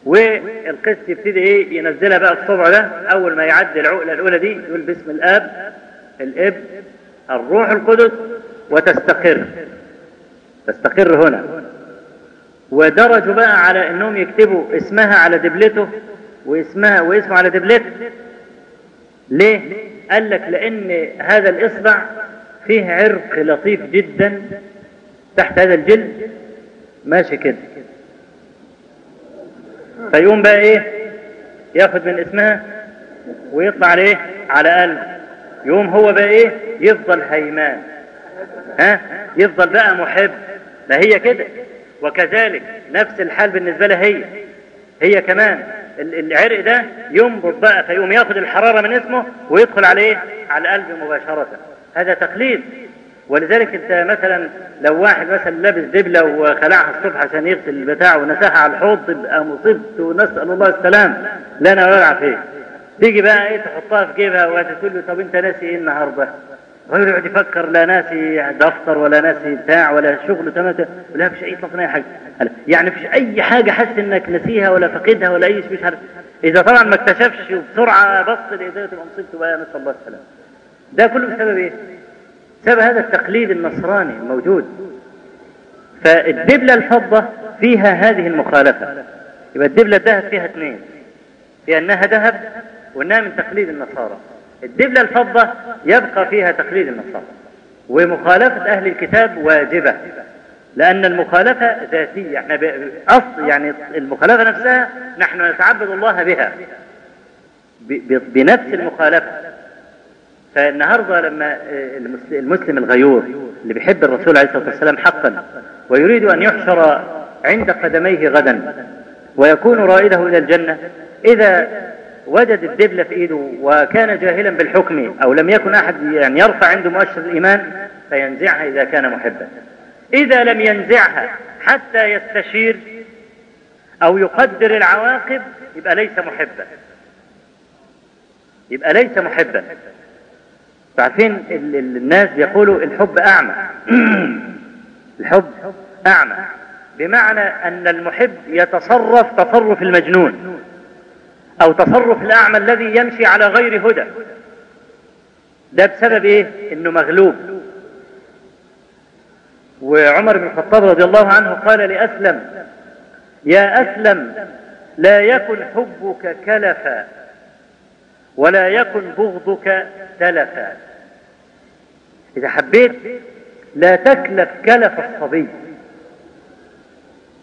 A: والقس يبتدي إيه؟ ينزلها بقى الصبع ده. أول ما يعدي العقلة الأولى دي يقول باسم الآب الإب الروح القدس وتستقر. تستقر هنا. ودرجوا بقى على إنهم يكتبوا اسمها على دبلته واسمها واسمه على دبلته ليه؟ قال لك لأن هذا الإصبع فيه عرق لطيف جدا تحت هذا الجلد. ماشي كده. فيقوم بقى إيه؟ ياخد من اسمها ويطلع عليه على قلب يقوم هو بقى إيه؟ يفضل هيمان. ها؟ يفضل بقى محب. ما هي كده. وكذلك نفس الحال بالنسبة لها هي. هي كمان العرق ده ينبض بقى فيقوم ياخد الحرارة من اسمه ويدخل عليه على القلب مباشرة. هذا تقليد ولذلك انت مثلا لو واحد مثلا لابس دبلة وخلعها الصبح عشان يغسل البتاع ونساها على الحوض تبقى مصيبت ونسأل الله السلام. لنا ولا العافية تيجي بقى إيه تحطها في جيبها وتقول له طب أنت ناسي إيه النهارده؟ غير يقعد يفكر لا ناسي دفتر ولا ناسي بتاع ولا شغل تمام ولا فيش أي اطلاقا أي حاجة. يعني فيش أي حاجة حاسس إنك نسيها ولا فقدها ولا أي مش عارف. إذا طبعا ما اكتشفش وبسرعه بص لايديه تبقى مصيبته بقى نسأل الله السلامه ده كله بسبب إيه؟ بسبب هذا التقليد النصراني الموجود. فالدبلة الفضه فيها هذه المخالفة. يبقى الدبلة الذهب فيها اثنين. فيها أنها ذهب وأنها من تقليد النصارى. الدبلة الفضة يبقى فيها تقليد النصارى. ومخالفة أهل الكتاب واجبة. لأن المخالفة ذاتية. إحنا أصل يعني المخالفة نفسها نحن نتعبد الله بها. بنفس المخالفة. فالنهاردة لما المسلم الغيور اللي بيحب الرسول عليه الصلاة والسلام حقا ويريد أن يحشر عند قدميه غدا ويكون رائده إلى الجنة إذا وجد الدبلة في إيده وكان جاهلا بالحكم أو لم يكن أحد يعني يرفع عنده مؤشر الإيمان فينزعها إذا كان محبا. إذا لم ينزعها حتى يستشير أو يقدر العواقب يبقى ليس محبا. يبقى ليس محبا. عارفين الناس يقولوا الحب أعمى. (clears throat) الحب أعمى. بمعنى أن المحب يتصرف تصرف المجنون أو تصرف الأعمى الذي يمشي على غير هدى. ده بسبب إيه؟ إنه مغلوب. وعمر بن الخطاب رضي الله عنه قال لأسلم يا أسلم لا يكن حبك كلفا. ولا يكن بغضك تلفا. إذا حبيت لا تكلف كلف الصبي.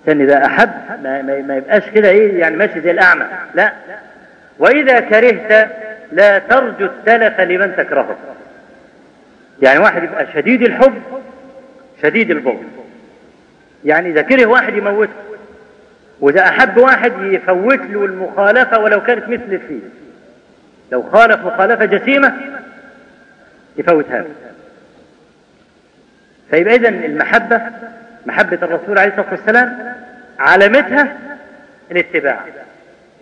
A: عشان إذا أحب ما, ما, ما يبقاش كده إيه يعني ماشي زي الأعمى. لا. وإذا كرهت لا ترجو التلف لمن تكرهه. يعني واحد يبقى شديد الحب شديد البغض. يعني إذا كره واحد يموته وإذا أحب واحد يفوت له المخالفة ولو كانت مثل الفيل. لو خالف مخالفة جسيمة يفوتها له فيبقى إذن المحبة محبة الرسول عليه الصلاة والسلام علامتها الاتباع.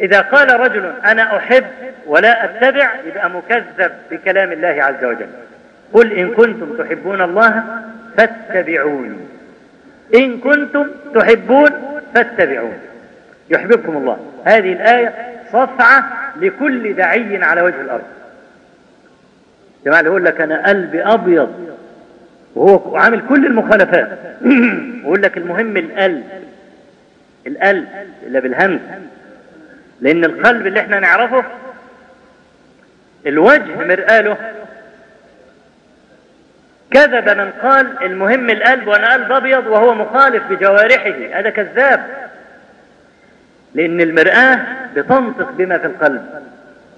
A: إذا قال رجل أنا أحب ولا أتبع يبقى مكذب بكلام الله عز وجل. قل إن كنتم تحبون الله فاتبعوني. إن كنتم تحبون فاتبعوني. يحببكم الله. هذه الآية صفعة لكل دعي على وجه الأرض. جماعة يقول لك أنا قلبي أبيض وهو عامل كل المخالفات. (clears throat) ويقول لك المهم القلب القلب اللي بالهمز لأن القلب اللي إحنا نعرفه الوجه مرآله. كذب من قال المهم القلب وأنا قلب أبيض وهو مخالف بجوارحه. هذا كذاب. لأن المرآة بتنطق بما في القلب.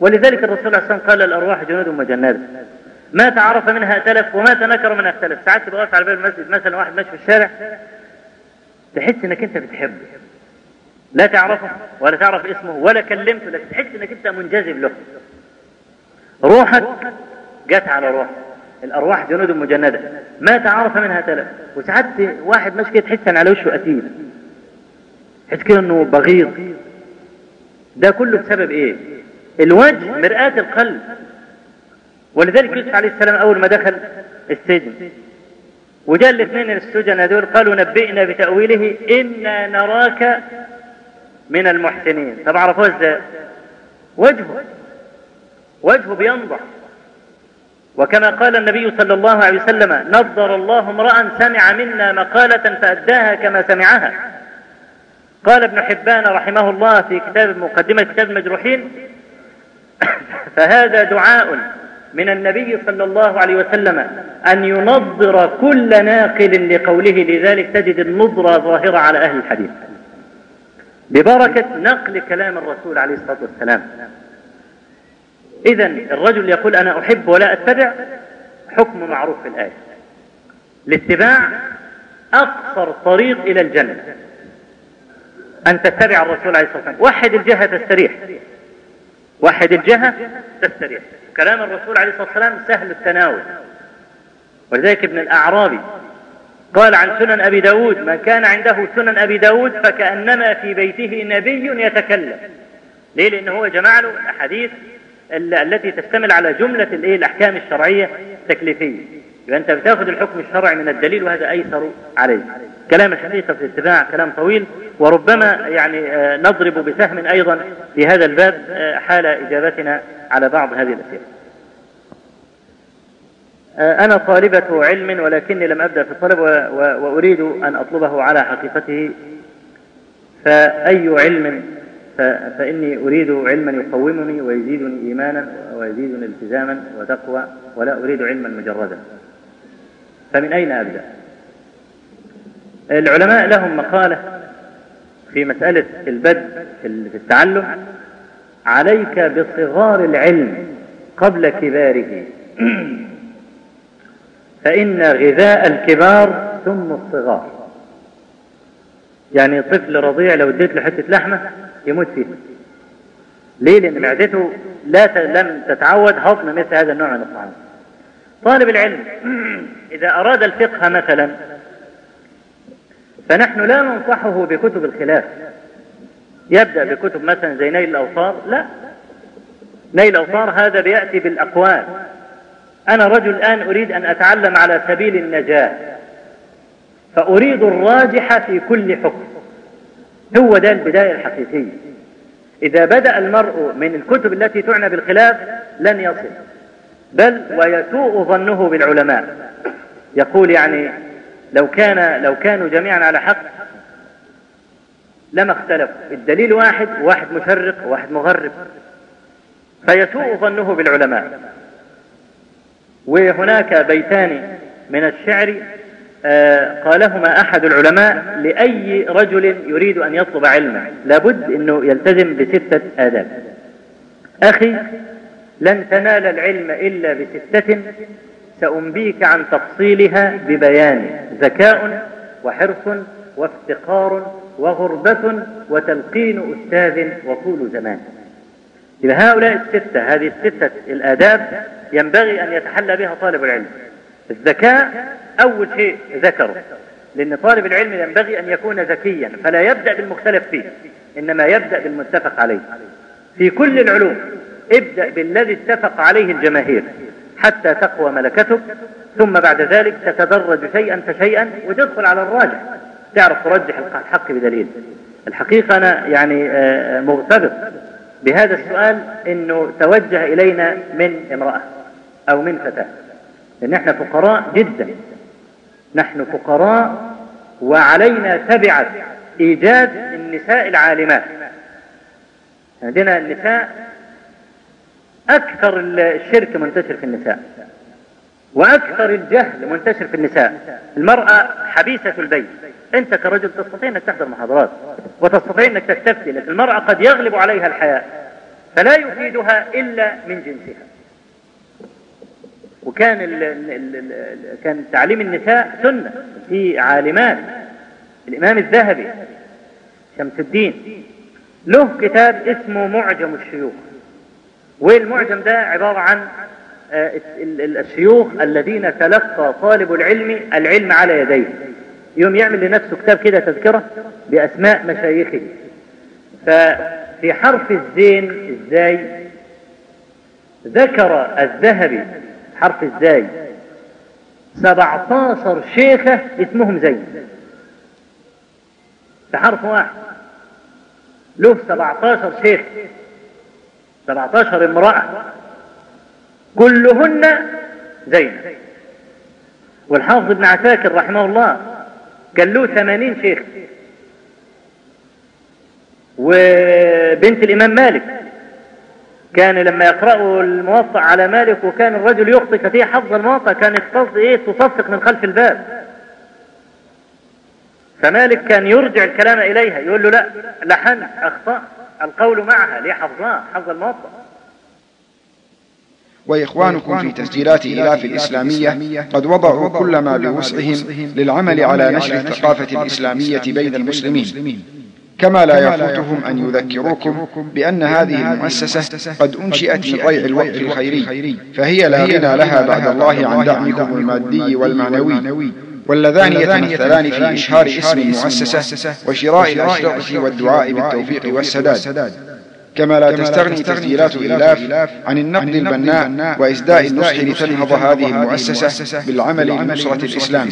A: ولذلك الرسول عليه وسلم قال الأرواح جنود مجندة ما تعرف منها ائتلف وما تنكر منها اختلف ساعات تبقى على باب المسجد مثلا واحد ماشي في الشارع تحس إنك أنت بتحبه. لا تعرفه ولا تعرف اسمه ولا كلمته لكن تحس إنك أنت منجذب له. روحك جت على روحك. الأرواح جنود مجنده ما تعرف منها تلف وساعات واحد ماشي كده تحس إن على وشه قتيل تحس كده انه بغيض. ده كله بسبب إيه؟ الوجه مرآة القلب. ولذلك يوسف عليه السلام أول ما دخل السجن. وجاء الاثنين السجن هذول قالوا نبئنا بتأويله إنا نراك من المحسنين. طب عرفوه إزاي؟ وجهه. وجهه بينضح وكما قال النبي صلى الله عليه وسلم نظر الله امرأ سمع منا مقالة فأداها كما سمعها. قال ابن حبان رحمه الله في كتاب مقدمة كتاب المجروحين (coughs) فهذا دعاء من النبي صلى الله عليه وسلم أن ينظر كل ناقل لقوله لذلك تجد النظرة ظاهرة على أهل الحديث. ببركة نقل كلام الرسول عليه الصلاة والسلام. إذا الرجل يقول أنا أحب ولا أتبع حكم معروف في الآية. الاتباع أقصر طريق إلى الجنة. أن تتبع الرسول عليه الصلاة والسلام. وحد الجهة تستريح. وحد الجهة تستريح. كلام الرسول عليه الصلاة والسلام سهل التناول. ولذلك ابن الأعرابي قال عن سنن أبي داود من كان عنده سنن أبي داود فكأنما في بيته نبي يتكلم. ليه؟ لأن هو جمع له الأحاديث التي تشتمل على جملة الايه الأحكام الشرعية التكليفية. يبقى أنت بتأخذ الحكم الشرعي من الدليل وهذا أيسر عليه كلام الحقيقة في الاتباع كلام طويل وربما يعني نضرب بسهم أيضا في هذا الباب حال إجابتنا على بعض هذه الأسئلة. أنا طالبة علم ولكني لم أبدأ في الطلب وأريد أن أطلبه على حقيقته. فأي علم؟ فإني أريد علما يقومني ويزيدني إيمانا ويزيدني التزاما وتقوى ولا أريد علما مجردا. فمن أين أبدأ؟ العلماء لهم مقالة في مسألة البدء في التعلم. عليك بصغار العلم قبل كباره. (clears throat) فإن غذاء الكبار ثم الصغار. يعني طفل رضيع لو اديت له حتة لحمة يموت فيها. ليه؟ لأن معدته لا لم تتعود. هضم مثل هذا النوع من الطعام. طالب العلم (clears throat) إذا أراد الفقه مثلا فنحن لا ننصحه بكتب الخلاف. يبدأ بكتب مثلا زي نيل الأوطار لا. نيل الأوطار هذا بيأتي بالأقوال. أنا رجل الآن أريد أن أتعلم على سبيل النجاة. فأريد الراجح في كل حكم. هو ده البداية الحقيقية. إذا بدأ المرء من الكتب التي تعنى بالخلاف لن يصل. بل ويسوء ظنه بالعلماء. يقول يعني لو كان لو كانوا جميعا على حق لما اختلفوا. الدليل واحد واحد مشرق وواحد مغرب. فيسوء ظنه بالعلماء. وهناك بيتان من الشعر آه، قالهما أحد العلماء لأي رجل يريد أن يطلب علما. لابد أنه يلتزم بستة آداب. أخي لن تنال العلم إلا بستة سأنبيك عن تفصيلها ببيان ذكاء وحرص وافتقار وغربة وتلقين أستاذ وطول زمان. إذا هؤلاء الستة هذه الستة الآداب ينبغي أن يتحلى بها طالب العلم. الذكاء أول شيء ذكره لأن طالب العلم ينبغي أن يكون ذكيا فلا يبدأ بالمختلف فيه إنما يبدأ بالمتفق عليه. في كل العلوم ابدأ بالذي اتفق عليه الجماهير. حتى تقوى ملكتك ثم بعد ذلك تتدرج شيئا فشيئا وتدخل على الراجح. تعرف ترجح الحق بدليل. الحقيقة أنا يعني آه، مغتبط بهذا السؤال أنه توجه إلينا من امرأة أو من فتاة. لأن إحنا فقراء جدا. نحن فقراء وعلينا تبعة إيجاد النساء العالمات. عندنا النساء أكثر الشرك منتشر في النساء. وأكثر الجهل منتشر في النساء. المرأة حبيسة البيت. أنت كرجل تستطيع أنك تحضر محاضرات وتستطيع أنك تستفتي لكن المرأة قد يغلب عليها الحياء فلا يفيدها إلا من جنسها. وكان ال ال ال كان تعليم النساء سنة في عالمات الإمام الذهبي شمس الدين. له كتاب اسمه معجم الشيوخ. والمعجم ده عبارة عن آه، الشيوخ الذين تلقى طالب العلم العلم على يديه. يوم يعمل لنفسه كتاب كده تذكرة بأسماء مشايخه. ففي حرف الزين إزاي ذكر الذهبي حرف الزاي 17 شيخة اسمهم زين. في حرف واحد له 17 شيخ. 17 امرأة كلهن زين والحافظ ابن عساكر رحمه الله قال له 80 شيخ. وبنت الإمام مالك كان لما يقرأوا الموطأ على مالك وكان الرجل يخطئ كثير حفظ الموطأ كان يقتصد إيه؟ تصفق من خلف الباب. فمالك كان يرجع الكلام إليها يقول له لا لحن أخطأ. القول معها ليه حفظها حفظ الموطأ
B: وإخوانكم في تسجيلات إلاف الإسلامية قد وضعوا كل ما بوسعهم للعمل على نشر الثقافة الإسلامية بين المسلمين. كما لا يفوتهم أن يذكروكم بأن هذه المؤسسة قد أنشئت من ضيع الوقت الخيري. فهي لا غنى لها بعد الله عن دعمكم المادي والمعنوي. واللذان يتمثلان في إشهار اسم المؤسسة وشراء الأشرطة والدعاء بالتوفيق والسداد. كما لا تستغني تسجيلات الإلاف عن النقد البناء وإسداء النصح لتنهض هذه المؤسسة بالعمل لنصرة الإسلام.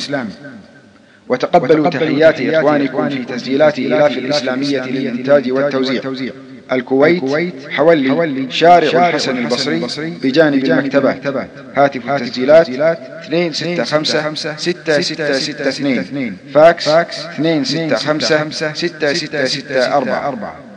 B: وتقبلوا تحيات إخوانكم في تسجيلات إلاف الإسلامية للإنتاج والتوزيع. الكويت حولي شارع الحسن البصري بجانب المكتبات هاتف التسجيلات 265 6662 فاكس 265 6664